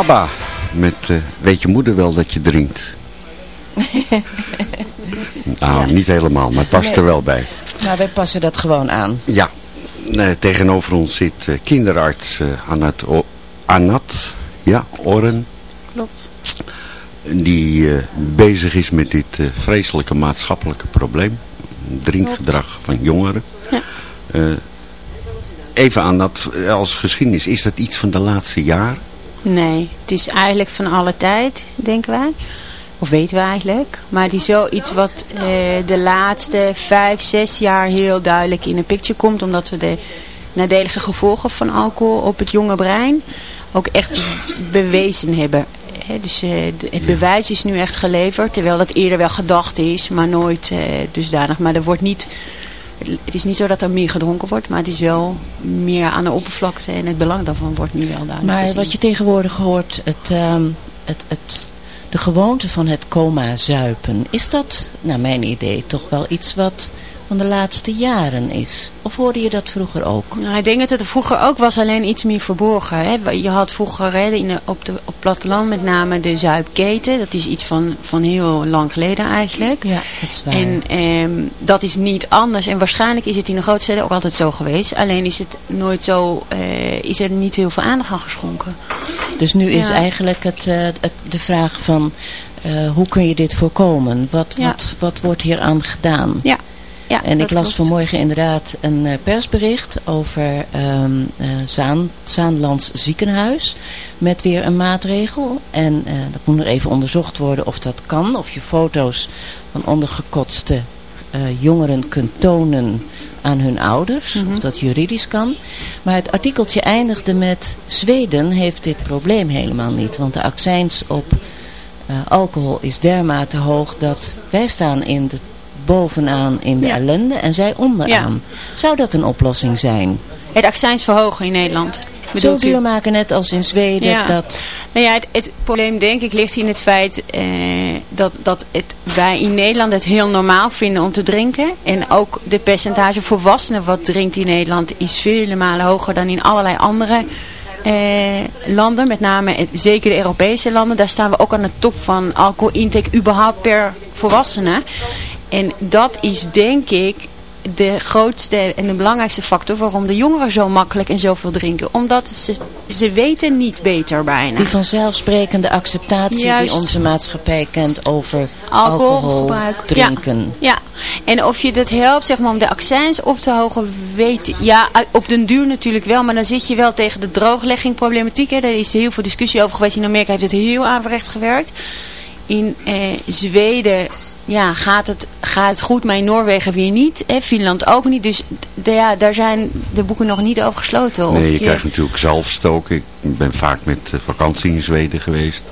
ABBA met uh, Weet je moeder wel dat je drinkt? Nou, niet helemaal, maar het past er wel bij. Nou, wij passen dat gewoon aan. Ja, eh, tegenover ons zit eh, kinderarts eh, Anat, Anat ja, Oren. Klopt. Die eh, bezig is met dit eh, vreselijke maatschappelijke probleem. Drinkgedrag van jongeren. Ja. Eh, even aan dat als geschiedenis. Is dat iets van de laatste jaren? Nee, het is eigenlijk van alle tijd, denken wij. Of weten we eigenlijk. Maar het is wel iets wat eh, de laatste vijf, zes jaar heel duidelijk in de picture komt. Omdat we de nadelige gevolgen van alcohol op het jonge brein ook echt bewezen hebben. Dus eh, het bewijs is nu echt geleverd. Terwijl dat eerder wel gedacht is, maar nooit eh, dusdanig. Maar er wordt niet... Het is niet zo dat er meer gedronken wordt, maar het is wel meer aan de oppervlakte en het belang daarvan wordt nu wel duidelijk Maar gezien. wat je tegenwoordig hoort, het, ehm, het, het, de gewoonte van het coma zuipen, is dat, naar mijn idee, toch wel iets wat van de laatste jaren is? Of hoorde je dat vroeger ook? Nou, ik denk dat het er vroeger ook was, alleen iets meer verborgen. Hè. Je had vroeger hè, in de, op, de, op het platteland met name de zuipketen. Dat is iets van, van heel lang geleden eigenlijk. Ja, dat is waar. En ehm, dat is niet anders. En waarschijnlijk is het in de grote steden ook altijd zo geweest. Alleen is het nooit zo, eh, is er niet heel veel aandacht aan geschonken. Dus nu is eigenlijk het, eh, het, de vraag van, eh, hoe kun je dit voorkomen? Wat, Ja. wat, wat wordt hier aan gedaan? Ja. Ja, en ik las klopt. vanmorgen inderdaad een eh, persbericht over Zaan, Zaanlands ziekenhuis. Met weer een maatregel. En eh, dat moet nog even onderzocht worden of dat kan. Of je foto's van ondergekotste jongeren kunt tonen aan hun ouders. Mhm. Of dat juridisch kan. Maar het artikeltje eindigde met Zweden heeft dit probleem helemaal niet. Want de accijns op alcohol is dermate hoog dat wij staan in de, bovenaan in de Ja. ellende en zij onderaan. Zou dat een oplossing zijn? Het accijns verhogen in Nederland. Zo u? duur maken net als in Zweden. Ja. Dat, Nou ja, het, het probleem denk ik ligt in het feit eh, dat, dat het, wij in Nederland het heel normaal vinden om te drinken. En ook de percentage volwassenen wat drinkt in Nederland is vele malen hoger dan in allerlei andere eh, landen. Met name het- zeker de Europese landen. Daar staan we ook aan de top van alcoholintake überhaupt per volwassene. En dat is denk ik de grootste en de belangrijkste factor waarom de jongeren zo makkelijk en zoveel drinken. Omdat ze, ze weten niet beter bijna. die vanzelfsprekende acceptatie Juist. die onze maatschappij kent over alcohol, drinken. Ja, en of je dat helpt zeg maar, om de accijns op te hogen, weet Ja, op den duur natuurlijk wel, maar dan zit je wel tegen de droogleggingproblematiek. Hè. Daar is heel veel discussie over geweest. In Amerika heeft het heel averechts gewerkt. In eh, Zweden ja, gaat, het, gaat het goed, maar in Noorwegen weer niet. Hè. Finland ook niet. Dus ja, daar zijn de boeken nog niet over gesloten. Of Nee, je krijgt natuurlijk zelfstoken. Ik ben vaak met eh, vakantie in Zweden geweest.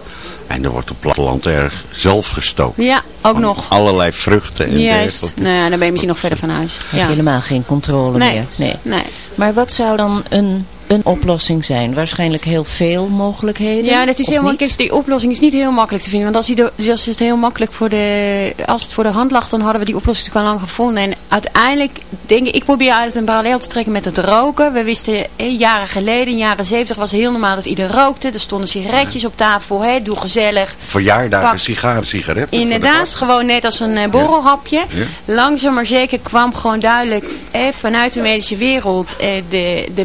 En er wordt op het platteland erg zelf gestoken. Ja, ook Van nog. Allerlei vruchten en Juist. dergelijke. Nou ja, dan ben je misschien nog verder van huis. Heb je Ja. helemaal geen controle Nee. meer. Nee. Nee. Maar wat zou dan een, een oplossing zijn? Waarschijnlijk heel veel mogelijkheden. Ja, dat is helemaal, kijk, die oplossing is niet heel makkelijk te vinden. Want als, die als het heel makkelijk voor de, als het voor de hand lag, dan hadden we die oplossing natuurlijk al lang gevonden. En uiteindelijk, denk ik, ik probeer altijd een parallel te trekken met het roken. We wisten eh, jaren geleden, in de jaren zeventig was het heel normaal dat iedereen rookte. Er stonden sigaretjes op tafel, hè, doe gezellig. Verjaardagen, Pak- sigaren, sigaretten. Inderdaad, gewoon net als een eh, borrelhapje. Ja. Langzaam maar zeker kwam gewoon duidelijk eh, vanuit de medische wereld eh, de, de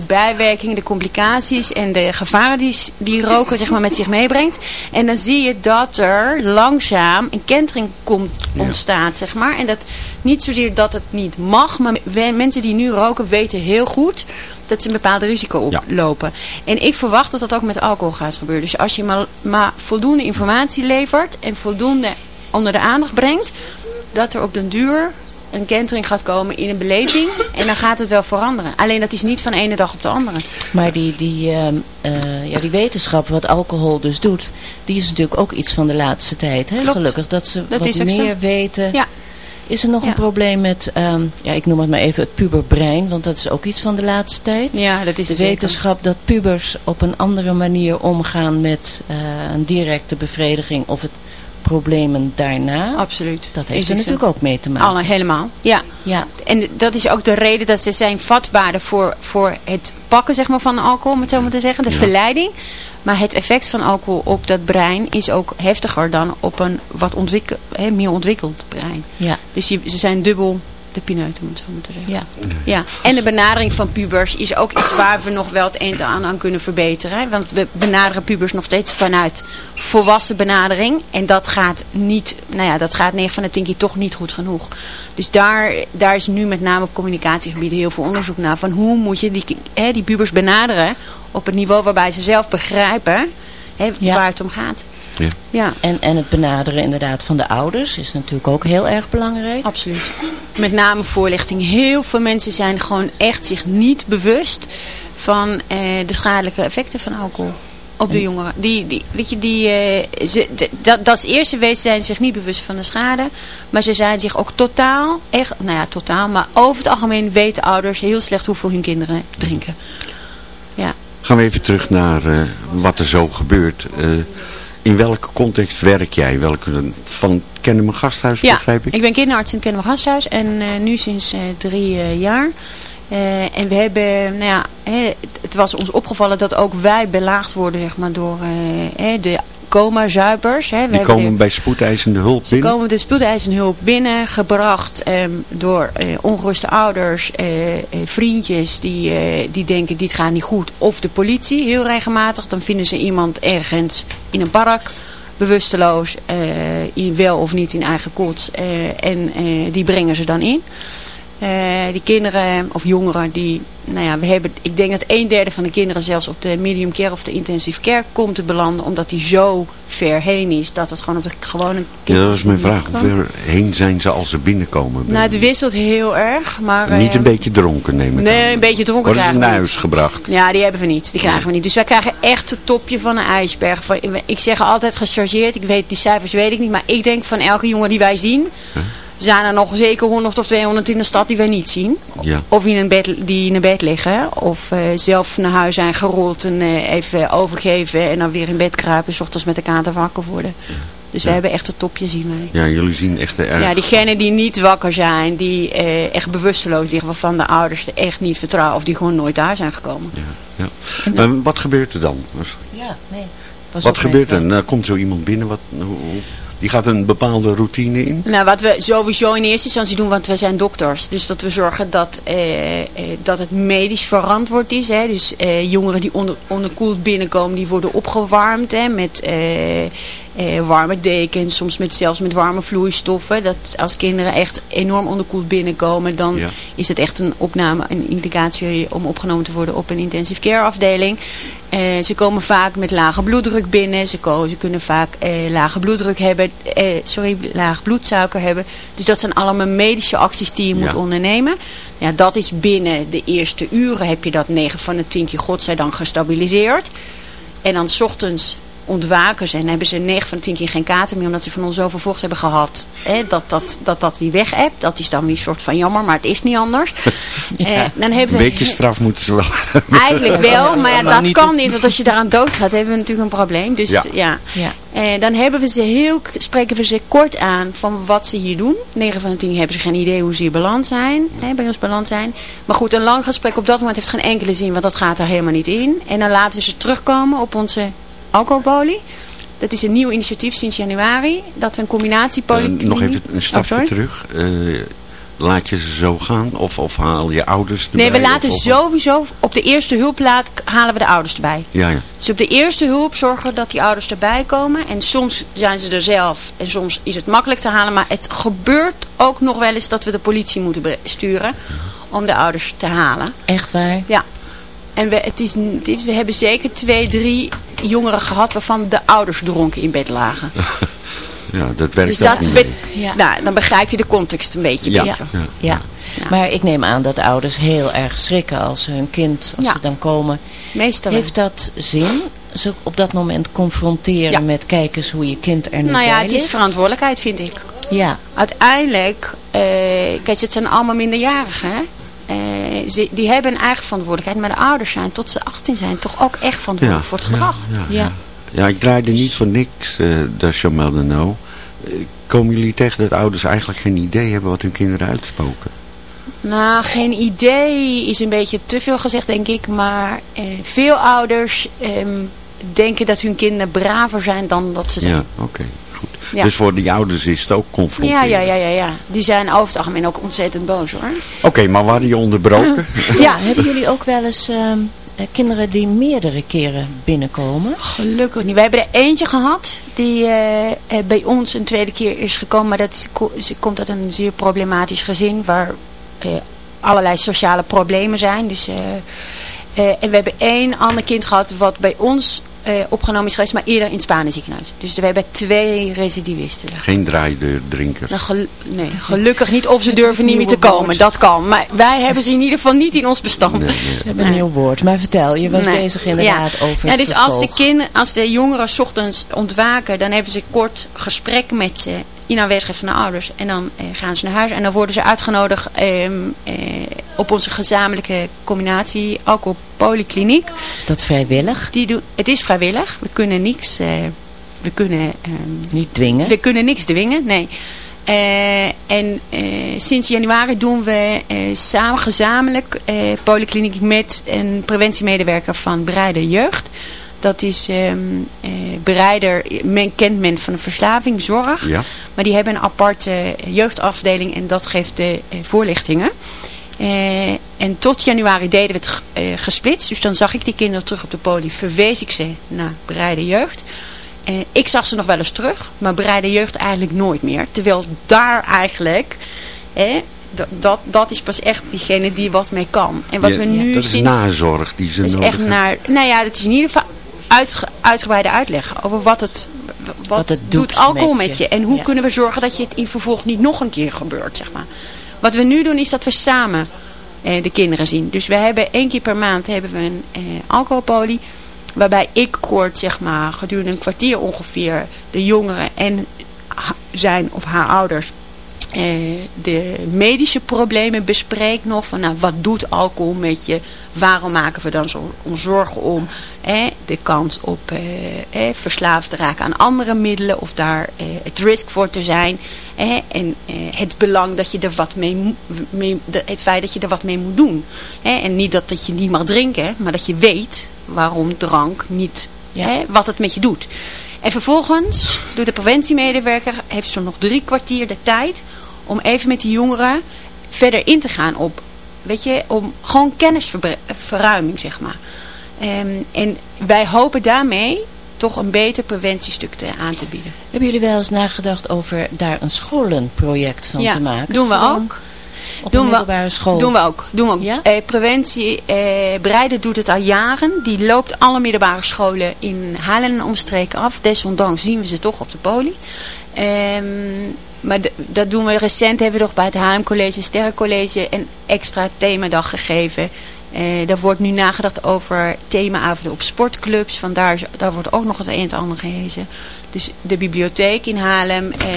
bijwerkingen, de complicaties en de gevaren die, die roken zeg maar, met zich meebrengt. En dan zie je dat er langzaam een kentering komt, ontstaat. Zeg maar. En dat niet zozeer dat het niet mag, maar mensen die nu roken weten heel goed dat ze een bepaalde risico oplopen. En ik verwacht dat dat ook met alcohol gaat gebeuren. Dus als je maar, maar voldoende informatie levert en voldoende onder de aandacht brengt, dat er op den duur een kentering gaat komen in een beleving. En dan gaat het wel veranderen. Alleen dat is niet van de ene dag op de andere. Maar die, die, ehm, eh, ja, die wetenschap, wat alcohol dus doet, die is natuurlijk ook iets van de laatste tijd. Hè? Klopt. Gelukkig dat ze Dat wat ook zo. meer weten. Ja. Is er nog Ja. een probleem met, ehm, ja, ik noem het maar even het puberbrein, want dat is ook iets van de laatste tijd. Ja, dat is de zeker. wetenschap dat pubers op een andere manier omgaan met eh, een directe bevrediging of het problemen daarna. Absoluut. Dat Is heeft er natuurlijk zo. ook mee te maken. Alle, helemaal. Ja. Ja. En dat is ook de reden dat ze zijn vatbaarder voor, voor het pakken zeg maar, van alcohol, om het zo maar te zeggen. De verleiding. Maar het effect van alcohol op dat brein is ook heftiger dan op een wat ontwikkel, hè, meer ontwikkeld brein. Ja. Dus je, ze zijn dubbel de pineut, om het zo maar te zeggen. Ja. Ja, en de benadering van pubers is ook iets waar we nog wel het een en aan aan kunnen verbeteren. hè. Want we benaderen pubers nog steeds vanuit volwassen benadering. En dat gaat niet, nou ja, dat gaat 9 van de 10 keer toch niet goed genoeg. Dus daar, daar is nu met name op communicatiegebieden heel veel onderzoek naar. Van hoe moet je die, hè, die pubers benaderen op het niveau waarbij ze zelf begrijpen hè, Ja. waar het om gaat. Ja. Ja. En, en het benaderen inderdaad van de ouders is natuurlijk ook heel erg belangrijk. Absoluut. Met name voorlichting. Heel veel mensen zijn gewoon echt zich niet bewust van eh, de schadelijke effecten van alcohol. Op de jongeren. Die, die, weet je, die, eh, ze, dat, dat is eerste wezen zijn zich niet bewust van de schade. Maar ze zijn zich ook totaal, echt, nou ja, totaal. Maar over het algemeen weten ouders heel slecht hoeveel hun kinderen drinken. Ja. Gaan we even terug naar eh, wat er zo gebeurt. Eh, in welke context werk jij? Welke, van het Kennemer Gasthuis, Ja, begrijp ik? ik ben kinderarts in Kennemer Gasthuis en eh, nu sinds eh, drie eh, jaar. En we hebben, nou ja, hè, het- was ons opgevallen dat ook wij belaagd worden zeg maar, door hè, de coma-zuipers. Hè. Die komen bij spoedeisende hulp binnen. komen de spoedeisende hulp binnengebracht ehm door eh, ongeruste ouders, eh, eh, vriendjes die, eh, die denken dit gaat niet goed. Of de politie, heel regelmatig. Dan vinden ze iemand ergens in een park, bewusteloos, wel of niet in eigen kots. en die brengen ze dan in. Eh, die kinderen of jongeren die, nou ja, we hebben, ik denk dat een derde van de kinderen zelfs op de medium care of de intensive care komt te belanden, omdat die zo ver heen is dat het gewoon op de gewone Ja, dat was mijn vraag. Hoe ver heen zijn ze als ze binnenkomen? Nou, het wisselt heel erg, maar... Niet eh, een beetje dronken neem ik Nee, aan. een beetje dronken Worden ze naar huis gebracht? Ja, die hebben we niet. Die krijgen we niet. Dus wij krijgen echt het topje van een ijsberg. Ik zeg altijd gechargeerd. Ik weet, die cijfers weet ik niet. Maar ik denk van elke jongen die wij zien... zijn er nog zeker 100 of 200 in de stad die wij niet zien. Ja. Of in een bed, die in een bed liggen. Of eh, zelf naar huis zijn gerold en eh, even overgeven. En dan weer in bed kruipen. S ochtends met de kater wakker worden. Dus we hebben echt het topje zien wij. Ja, jullie zien echt de erg... Ja, diegenen die niet wakker zijn, die eh, echt bewusteloos liggen, waarvan de ouders er echt niet vertrouwen of die gewoon nooit thuis zijn gekomen. Ja. Eh, wat gebeurt er dan? Ja, nee. Pas Wat gebeurt er? Dan komt zo iemand binnen. Wat, hoe- hoe- die gaat een bepaalde routine in. Nou, wat we sowieso in eerste instantie doen, want we zijn dokters. Dus dat we zorgen dat, eh, eh, dat het medisch verantwoord is. Hè. Dus eh, jongeren die onder, onderkoeld binnenkomen, die worden opgewarmd hè, met eh, eh, warme dekens. Soms met, zelfs met warme vloeistoffen. Dat als kinderen echt enorm onderkoeld binnenkomen, dan Ja. is het echt een opname, een indicatie om opgenomen te worden op een intensive care afdeling. Eh, ze komen vaak met lage bloeddruk binnen. Ze, komen, ze kunnen vaak eh, lage bloeddruk hebben. eh, sorry, laag bloedsuiker hebben. Dus dat zijn allemaal medische acties die je moet ondernemen. Ja, dat is binnen de eerste uren heb je dat 9 van de 10 keer godzijdank gestabiliseerd. En dan 's ochtends ontwaken ze en hebben ze 9 van de 10 keer geen kater meer. Omdat ze van ons zoveel vocht hebben gehad. Hè, dat, dat, dat dat weer weg hebt. Dat is dan weer een soort van jammer, maar het is niet anders. Eh, dan hebben Een we beetje straf moeten ze wel Eigenlijk wel, maar ja, Maar dat niet kan niet. Want als je daaraan doodgaat, hebben we natuurlijk een probleem. Dus Ja. ja. Ja. Eh, dan hebben we ze heel, spreken we ze kort aan van wat ze hier doen. 9 van de 10 hebben ze geen idee hoe ze hier beland zijn. Hè, bij ons beland zijn. Maar goed, een lang gesprek op dat moment heeft geen enkele zin. Want dat gaat er helemaal niet in. En dan laten we ze terugkomen op onze alcoholpolie. Dat is een nieuw initiatief sinds januari. Dat we een combinatiepolie... Eh, nog even een stapje Oh, sorry. terug. Eh, laat je ze zo gaan? Of, of haal je ouders erbij? Nee, we laten of, of- sowieso op de eerste hulplaat halen we de ouders erbij. Ja, ja. Dus op de eerste hulp zorgen dat die ouders erbij komen. En soms zijn ze er zelf en soms is het makkelijk te halen. Maar het gebeurt ook nog wel eens dat we de politie moeten sturen om de ouders te halen. Echt waar? Ja. En we, het is, het is- we hebben zeker twee, drie jongeren gehad waarvan de ouders dronken in bed lagen. Ja, dat werkt Dus ook dat niet. be- nou, dan begrijp je de context een beetje Ja, beter. ja. Ja. maar ik neem aan dat ouders heel erg schrikken als hun kind, als Ja. ze dan komen. Meestal. Heeft dat zin? Ze op dat moment confronteren Ja. met kijk eens hoe je kind er niet Nou ja, het is verantwoordelijkheid vind ik. Ja. Uiteindelijk, eh, kijk, het zijn allemaal minderjarigen. hè. Eh, ze, die hebben een eigen verantwoordelijkheid. Maar de ouders zijn tot ze 18 zijn toch ook echt verantwoordelijk voor het gedrag. Ja, ja. ja, ik draaide niet voor niks, eh de Chamel de No. Eh, Komen jullie tegen dat ouders eigenlijk geen idee hebben wat hun kinderen uitspoken? Nou, geen idee is een beetje te veel gezegd, denk ik. Maar veel ouders ehm, denken dat hun kinderen braver zijn dan dat ze zijn. Ja, oké, goed. Ja. Dus voor die ouders is het ook Ja, confronterend. ja, ja, ja, ja. Die zijn over het algemeen ook ontzettend boos hoor. Oké, maar hadden je onderbroken. Ja, hebben jullie ook wel eens ehm, eh, kinderen die meerdere keren binnenkomen? Gelukkig niet. We hebben er eentje gehad die eh, eh, bij ons een tweede keer is gekomen. Maar dat is, komt uit een zeer problematisch gezin waar allerlei sociale problemen zijn. Dus, eh, eh, en we hebben één ander kind gehad wat bij ons eh, opgenomen is geweest, maar eerder in het Spaanse ziekenhuis. Dus we hebben twee recidivisten. Geen draaideurdrinkers. Nou, gelu- nee, gelukkig niet. Of ze durven niet meer te komen. Dat kan. Maar wij hebben ze in ieder geval niet in ons bestand. We hebben een nieuw woord. Maar vertel, je was Nee. bezig inderdaad ja. over ja, het dus als de, kinderen, als de jongeren 's ochtends ontwaken, dan hebben ze kort gesprek met ze in aanwezigheid van de ouders. En dan eh, gaan ze naar huis en dan worden ze uitgenodigd ehm, eh, op onze gezamenlijke combinatie alcoholpolykliniek. Is dat vrijwillig? Die doen, het is vrijwillig. We kunnen niks, eh, we kunnen, ehm, Niet dwingen? we kunnen niks dwingen, nee. Eh, en sinds januari doen we samen gezamenlijk polykliniek met een preventiemedewerker van Bereider Jeugd. Dat is eh, Bereider, men kent men van de verslaving, zorg. Ja. Maar die hebben een aparte jeugdafdeling en dat geeft de eh, voorlichtingen. Eh, en tot januari deden we het gesplitst. Dus dan zag ik die kinderen terug op de poli. Verwees ik ze naar bereide jeugd. Ik zag ze nog wel eens terug. Maar bereide jeugd eigenlijk nooit meer. Terwijl daar eigenlijk... dat, dat, dat is pas echt diegene die wat mee kan. En wat Ja, we nu dat is sinds... nazorg die ze Dat is nodig echt hebben. naar... Nou ja, het is in ieder geval uitge, uitgebreide uitleg over wat het, wat Wat het doet, doet alcohol met met je. En hoe Ja. kunnen we zorgen dat je het in vervolg niet nog een keer gebeurt, zeg maar. Wat we nu doen is dat we samen eh, de kinderen zien. Dus we hebben één keer per maand hebben we een eh, alcoholpolie. Waarbij ik kort, zeg maar, gedurende een kwartier ongeveer de jongeren en zijn of haar ouders de medische problemen bespreekt nog. Van, nou, wat doet alcohol met je? Waarom maken we dan zo ons zorgen om eh, de kans op eh, eh, verslaafd te raken aan andere middelen of daar eh, het risk voor te zijn. Eh, en eh, het belang dat je er wat mee, mee het feit dat je er wat mee moet doen. Eh, en niet dat, dat je niet mag drinken, maar dat je weet waarom drank niet, eh, wat het met je doet. En vervolgens doet de preventiemedewerker, heeft zo nog drie kwartier de tijd om even met die jongeren verder in te gaan op, weet je, om gewoon kennisverruiming, zeg maar. Ehm, en wij hopen daarmee toch een beter preventiestuk te, aan te bieden. Hebben jullie wel eens nagedacht over daar een scholenproject van ja, te maken? doen we ook. Op doen een we, middelbare school? Doen we ook. Doen we ook. Eh, preventie, eh, Breiden doet het al jaren. Die loopt alle middelbare scholen in Haarlem en omstreken af. Desondanks zien we ze toch op de poli. Ehm, maar dat doen we recent. Hebben we nog bij het Haarlem College, Sterrencollege, een extra themadag gegeven. Eh, daar wordt nu nagedacht over themaavonden op sportclubs. Vandaar daar wordt ook nog het een en ander gehezen. Dus de bibliotheek in Haarlem eh,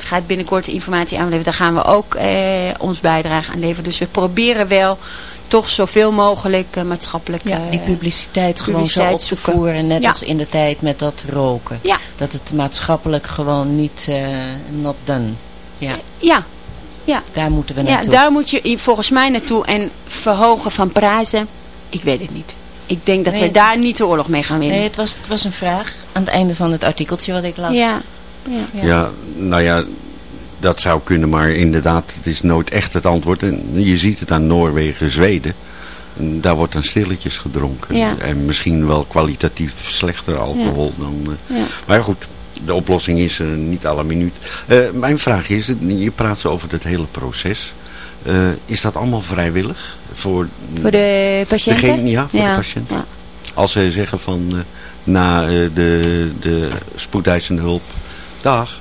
gaat binnenkort informatie aanleveren. Daar gaan we ook eh, ons bijdrage aan leveren. Dus we proberen wel toch zoveel mogelijk eh, maatschappelijk Ja, die eh, publiciteit gewoon publiciteit zo op te voeren. Net Ja. als in de tijd met dat roken. Ja. Dat het maatschappelijk gewoon niet eh not done. Ja. Ja. Ja. Daar moeten we Ja, naartoe. daar moet je volgens mij naartoe. En verhogen van prijzen, ik weet het niet. Ik denk dat Nee, we daar niet de oorlog mee gaan winnen. Nee, het was, het was een vraag aan het einde van het artikeltje wat ik las. Ja. Ja. Ja. nou ja, dat zou kunnen, maar inderdaad, het is nooit echt het antwoord. En je ziet het aan Noorwegen, Zweden. En Daar wordt dan stilletjes gedronken. Ja. En misschien wel kwalitatief slechter alcohol dan... eh, Ja. Maar goed, de oplossing is er niet alle minuut. Eh, mijn vraag is, je praat zo over het hele proces. Eh, is dat allemaal vrijwillig? Voor, Voor de patiënten? Degene, ja, voor de patiënt. ja. Als ze zeggen van na de, de spoedeisende hulp, dag.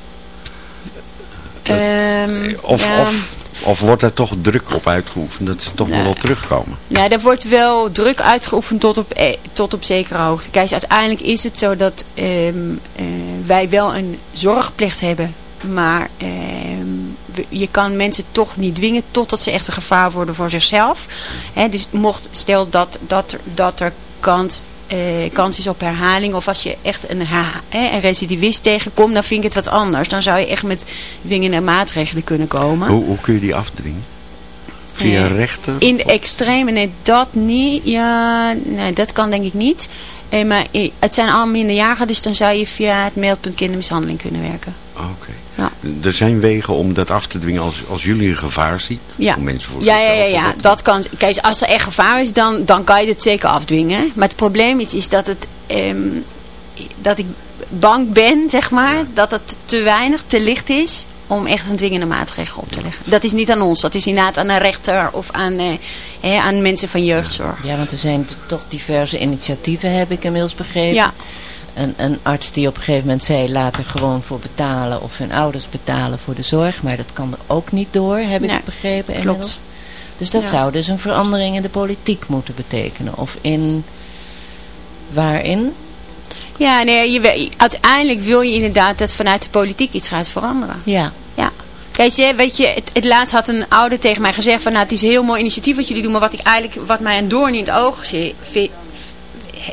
Ehm, Of, ja. of, of wordt er toch druk op uitgeoefend dat ze toch wel terugkomen? Nou, er wordt wel druk uitgeoefend tot op, eh, tot op zekere hoogte. Kijk, uiteindelijk is het zo dat ehm, eh, wij wel een zorgplicht hebben. Maar ehm, je kan mensen toch niet dwingen totdat ze echt een gevaar worden voor zichzelf. Dus mocht, stel dat, dat, er, dat er kans eh, kans is op herhaling. Of als je echt een, eh, een recidivist tegenkomt, dan vind ik het wat anders. Dan zou je echt met dwingende maatregelen kunnen komen. Hoe, hoe kun je die afdwingen? Via Eh, rechter? In de extreme, nee, dat niet. Ja, nee, dat kan denk ik niet. Eh, maar eh, het zijn allemaal minderjarigen, dus dan zou je via het meldpunt kindermishandeling kunnen werken. Oké. Ja. Er zijn wegen om dat af te dwingen als, als jullie een gevaar zien. Ja, mensen voor ja, ja, ja, ja, dat kan. Kijk, als er echt gevaar is, dan, dan kan je het zeker afdwingen. Maar het probleem is, is dat, het, ehm, dat ik bang ben, zeg maar, dat het te weinig, te licht is om echt een dwingende maatregel op te leggen. Dat is niet aan ons, dat is inderdaad aan een rechter of aan, eh, hè, aan mensen van jeugdzorg. Ja, want er zijn toch diverse initiatieven, heb ik inmiddels begrepen. Ja. Een, een arts die op een gegeven moment zei, laat er gewoon voor betalen of hun ouders betalen voor de zorg. Maar dat kan er ook niet door, heb Nee, ik begrepen klopt. inmiddels. Dus dat Ja. zou dus een verandering in de politiek moeten betekenen. Of in, waarin? Ja, nee, je, uiteindelijk wil je inderdaad dat vanuit de politiek iets gaat veranderen. Ja. Ja. Kijk, je, weet je, het, het laatst had een ouder tegen mij gezegd van, nou, het is een heel mooi initiatief wat jullie doen, maar wat ik eigenlijk, wat mij een doorn in het oog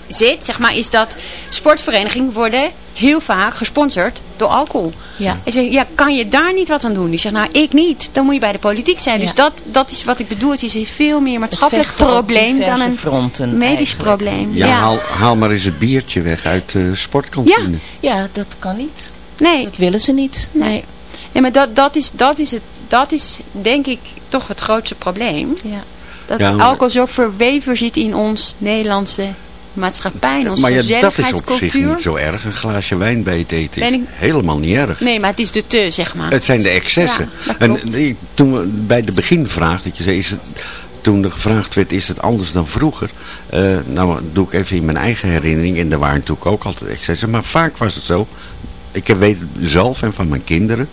zit, zeg maar, is dat sportverenigingen worden heel vaak gesponsord door alcohol. Ja. En zeg, ja, kan je daar niet wat aan doen? Die zegt, nou, ik niet. Dan moet je bij de politiek zijn. Dus Ja. dat, dat is wat ik bedoel. Het is een veel meer maatschappelijk probleem dan een fronten medisch eigenlijk. probleem. Ja, Ja, Haal, haal maar eens het biertje weg uit de sportkantine. Ja, dat kan niet. Nee. Dat willen ze niet. Nee. Nee, maar dat, dat, is, dat, is het, dat is denk ik toch het grootste probleem. Ja. Dat Ja, maar- alcohol zo verweven zit in ons Nederlandse maatschappij, onze maar ja, dat is op zich niet zo erg. Een glaasje wijn bij het eten is ik- helemaal niet erg. Nee, maar het is de te, zeg maar. Het zijn de excessen. Ja, en toen we bij de beginvraag, dat je zei, is het, toen er gevraagd werd, is het anders dan vroeger? Eh, nou, doe ik even in mijn eigen herinnering. En er waren natuurlijk ook altijd excessen. Maar vaak was het zo, ik weet het zelf en van mijn kinderen,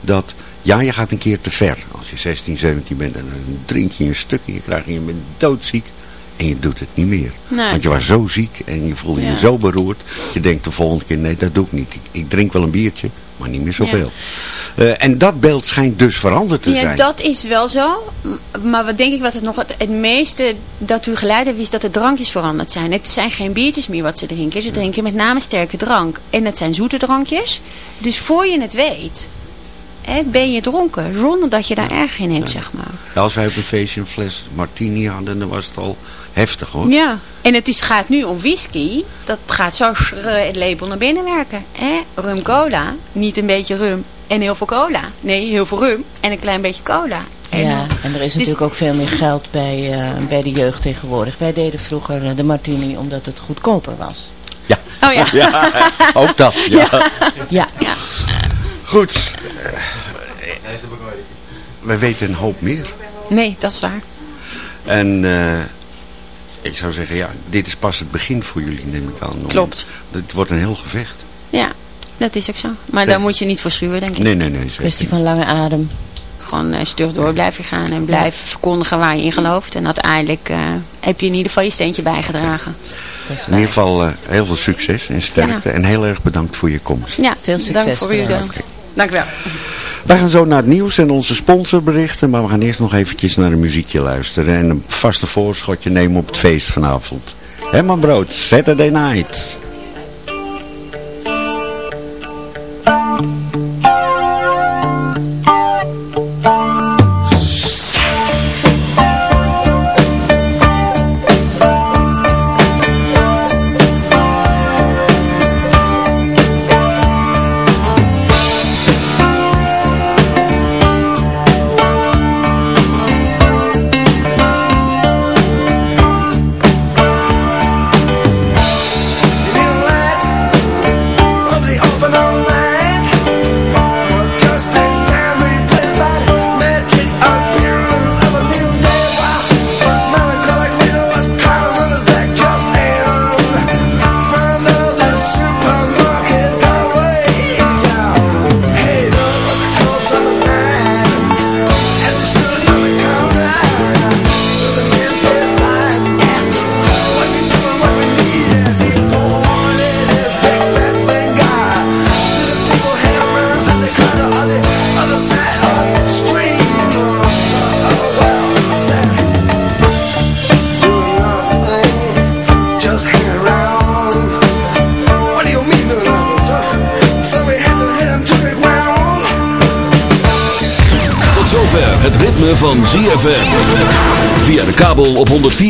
dat ja, je gaat een keer te ver. Als je 16, 17 bent en dan drink je een stuk en je krijgt je bent doodziek. En je doet het niet meer. Nee. Want je was zo ziek en je voelde Ja. je zo beroerd. Je denkt de volgende keer, nee dat doe ik niet. Ik, ik drink wel een biertje, maar niet meer zoveel. Eh, en dat beeld schijnt dus veranderd te Ja, zijn. dat is wel zo. Maar wat denk ik wat het nog het, het meeste daartoe geleid heeft, is dat de drankjes veranderd zijn. Het zijn geen biertjes meer wat ze drinken. Ze drinken met name sterke drank. En het zijn zoete drankjes. Dus voor je het weet, ben je dronken. Zonder dat je daar erg in hebt, zeg maar. Ja, als wij op een feestje een fles martini hadden, dan was het al heftig hoor. Ja. En het is, gaat nu om whisky. Dat gaat zo het label naar binnen werken. Hè? Rum cola. Niet een beetje rum en heel veel cola. Nee, heel veel rum en een klein beetje cola. En Ja, dan- en er is dus- natuurlijk ook veel meer geld bij, eh, bij de jeugd tegenwoordig. Wij deden vroeger eh, de martini omdat het goedkoper was. Ja. Oh ja. Ja, ook dat. Ja. Ja. Goed. Eh, wij weten een hoop meer. Nee, dat is waar. En eh, ik zou zeggen, ja, dit is pas het begin voor jullie, neem ik aan. Klopt. Het wordt een heel gevecht. Ja, dat is ook zo. Maar Nee. daar moet je niet voor schuwen, denk ik. Nee, nee, nee. zeker Kwestie van lange adem. Gewoon eh, stug door blijven gaan en blijven verkondigen waar je in gelooft. En uiteindelijk eh, heb je in ieder geval je steentje bijgedragen. Dat is In ieder geval eh, heel veel succes en sterkte. Ja. En heel erg bedankt voor je komst. Ja, Veel succes Dank voor trouwens. dank. Dank u wel. Wij gaan zo naar het nieuws en onze sponsorberichten. Maar we gaan eerst nog eventjes naar een muziekje luisteren. En een vaste voorschotje nemen op het feest vanavond. Herman Brood, Saturday Night.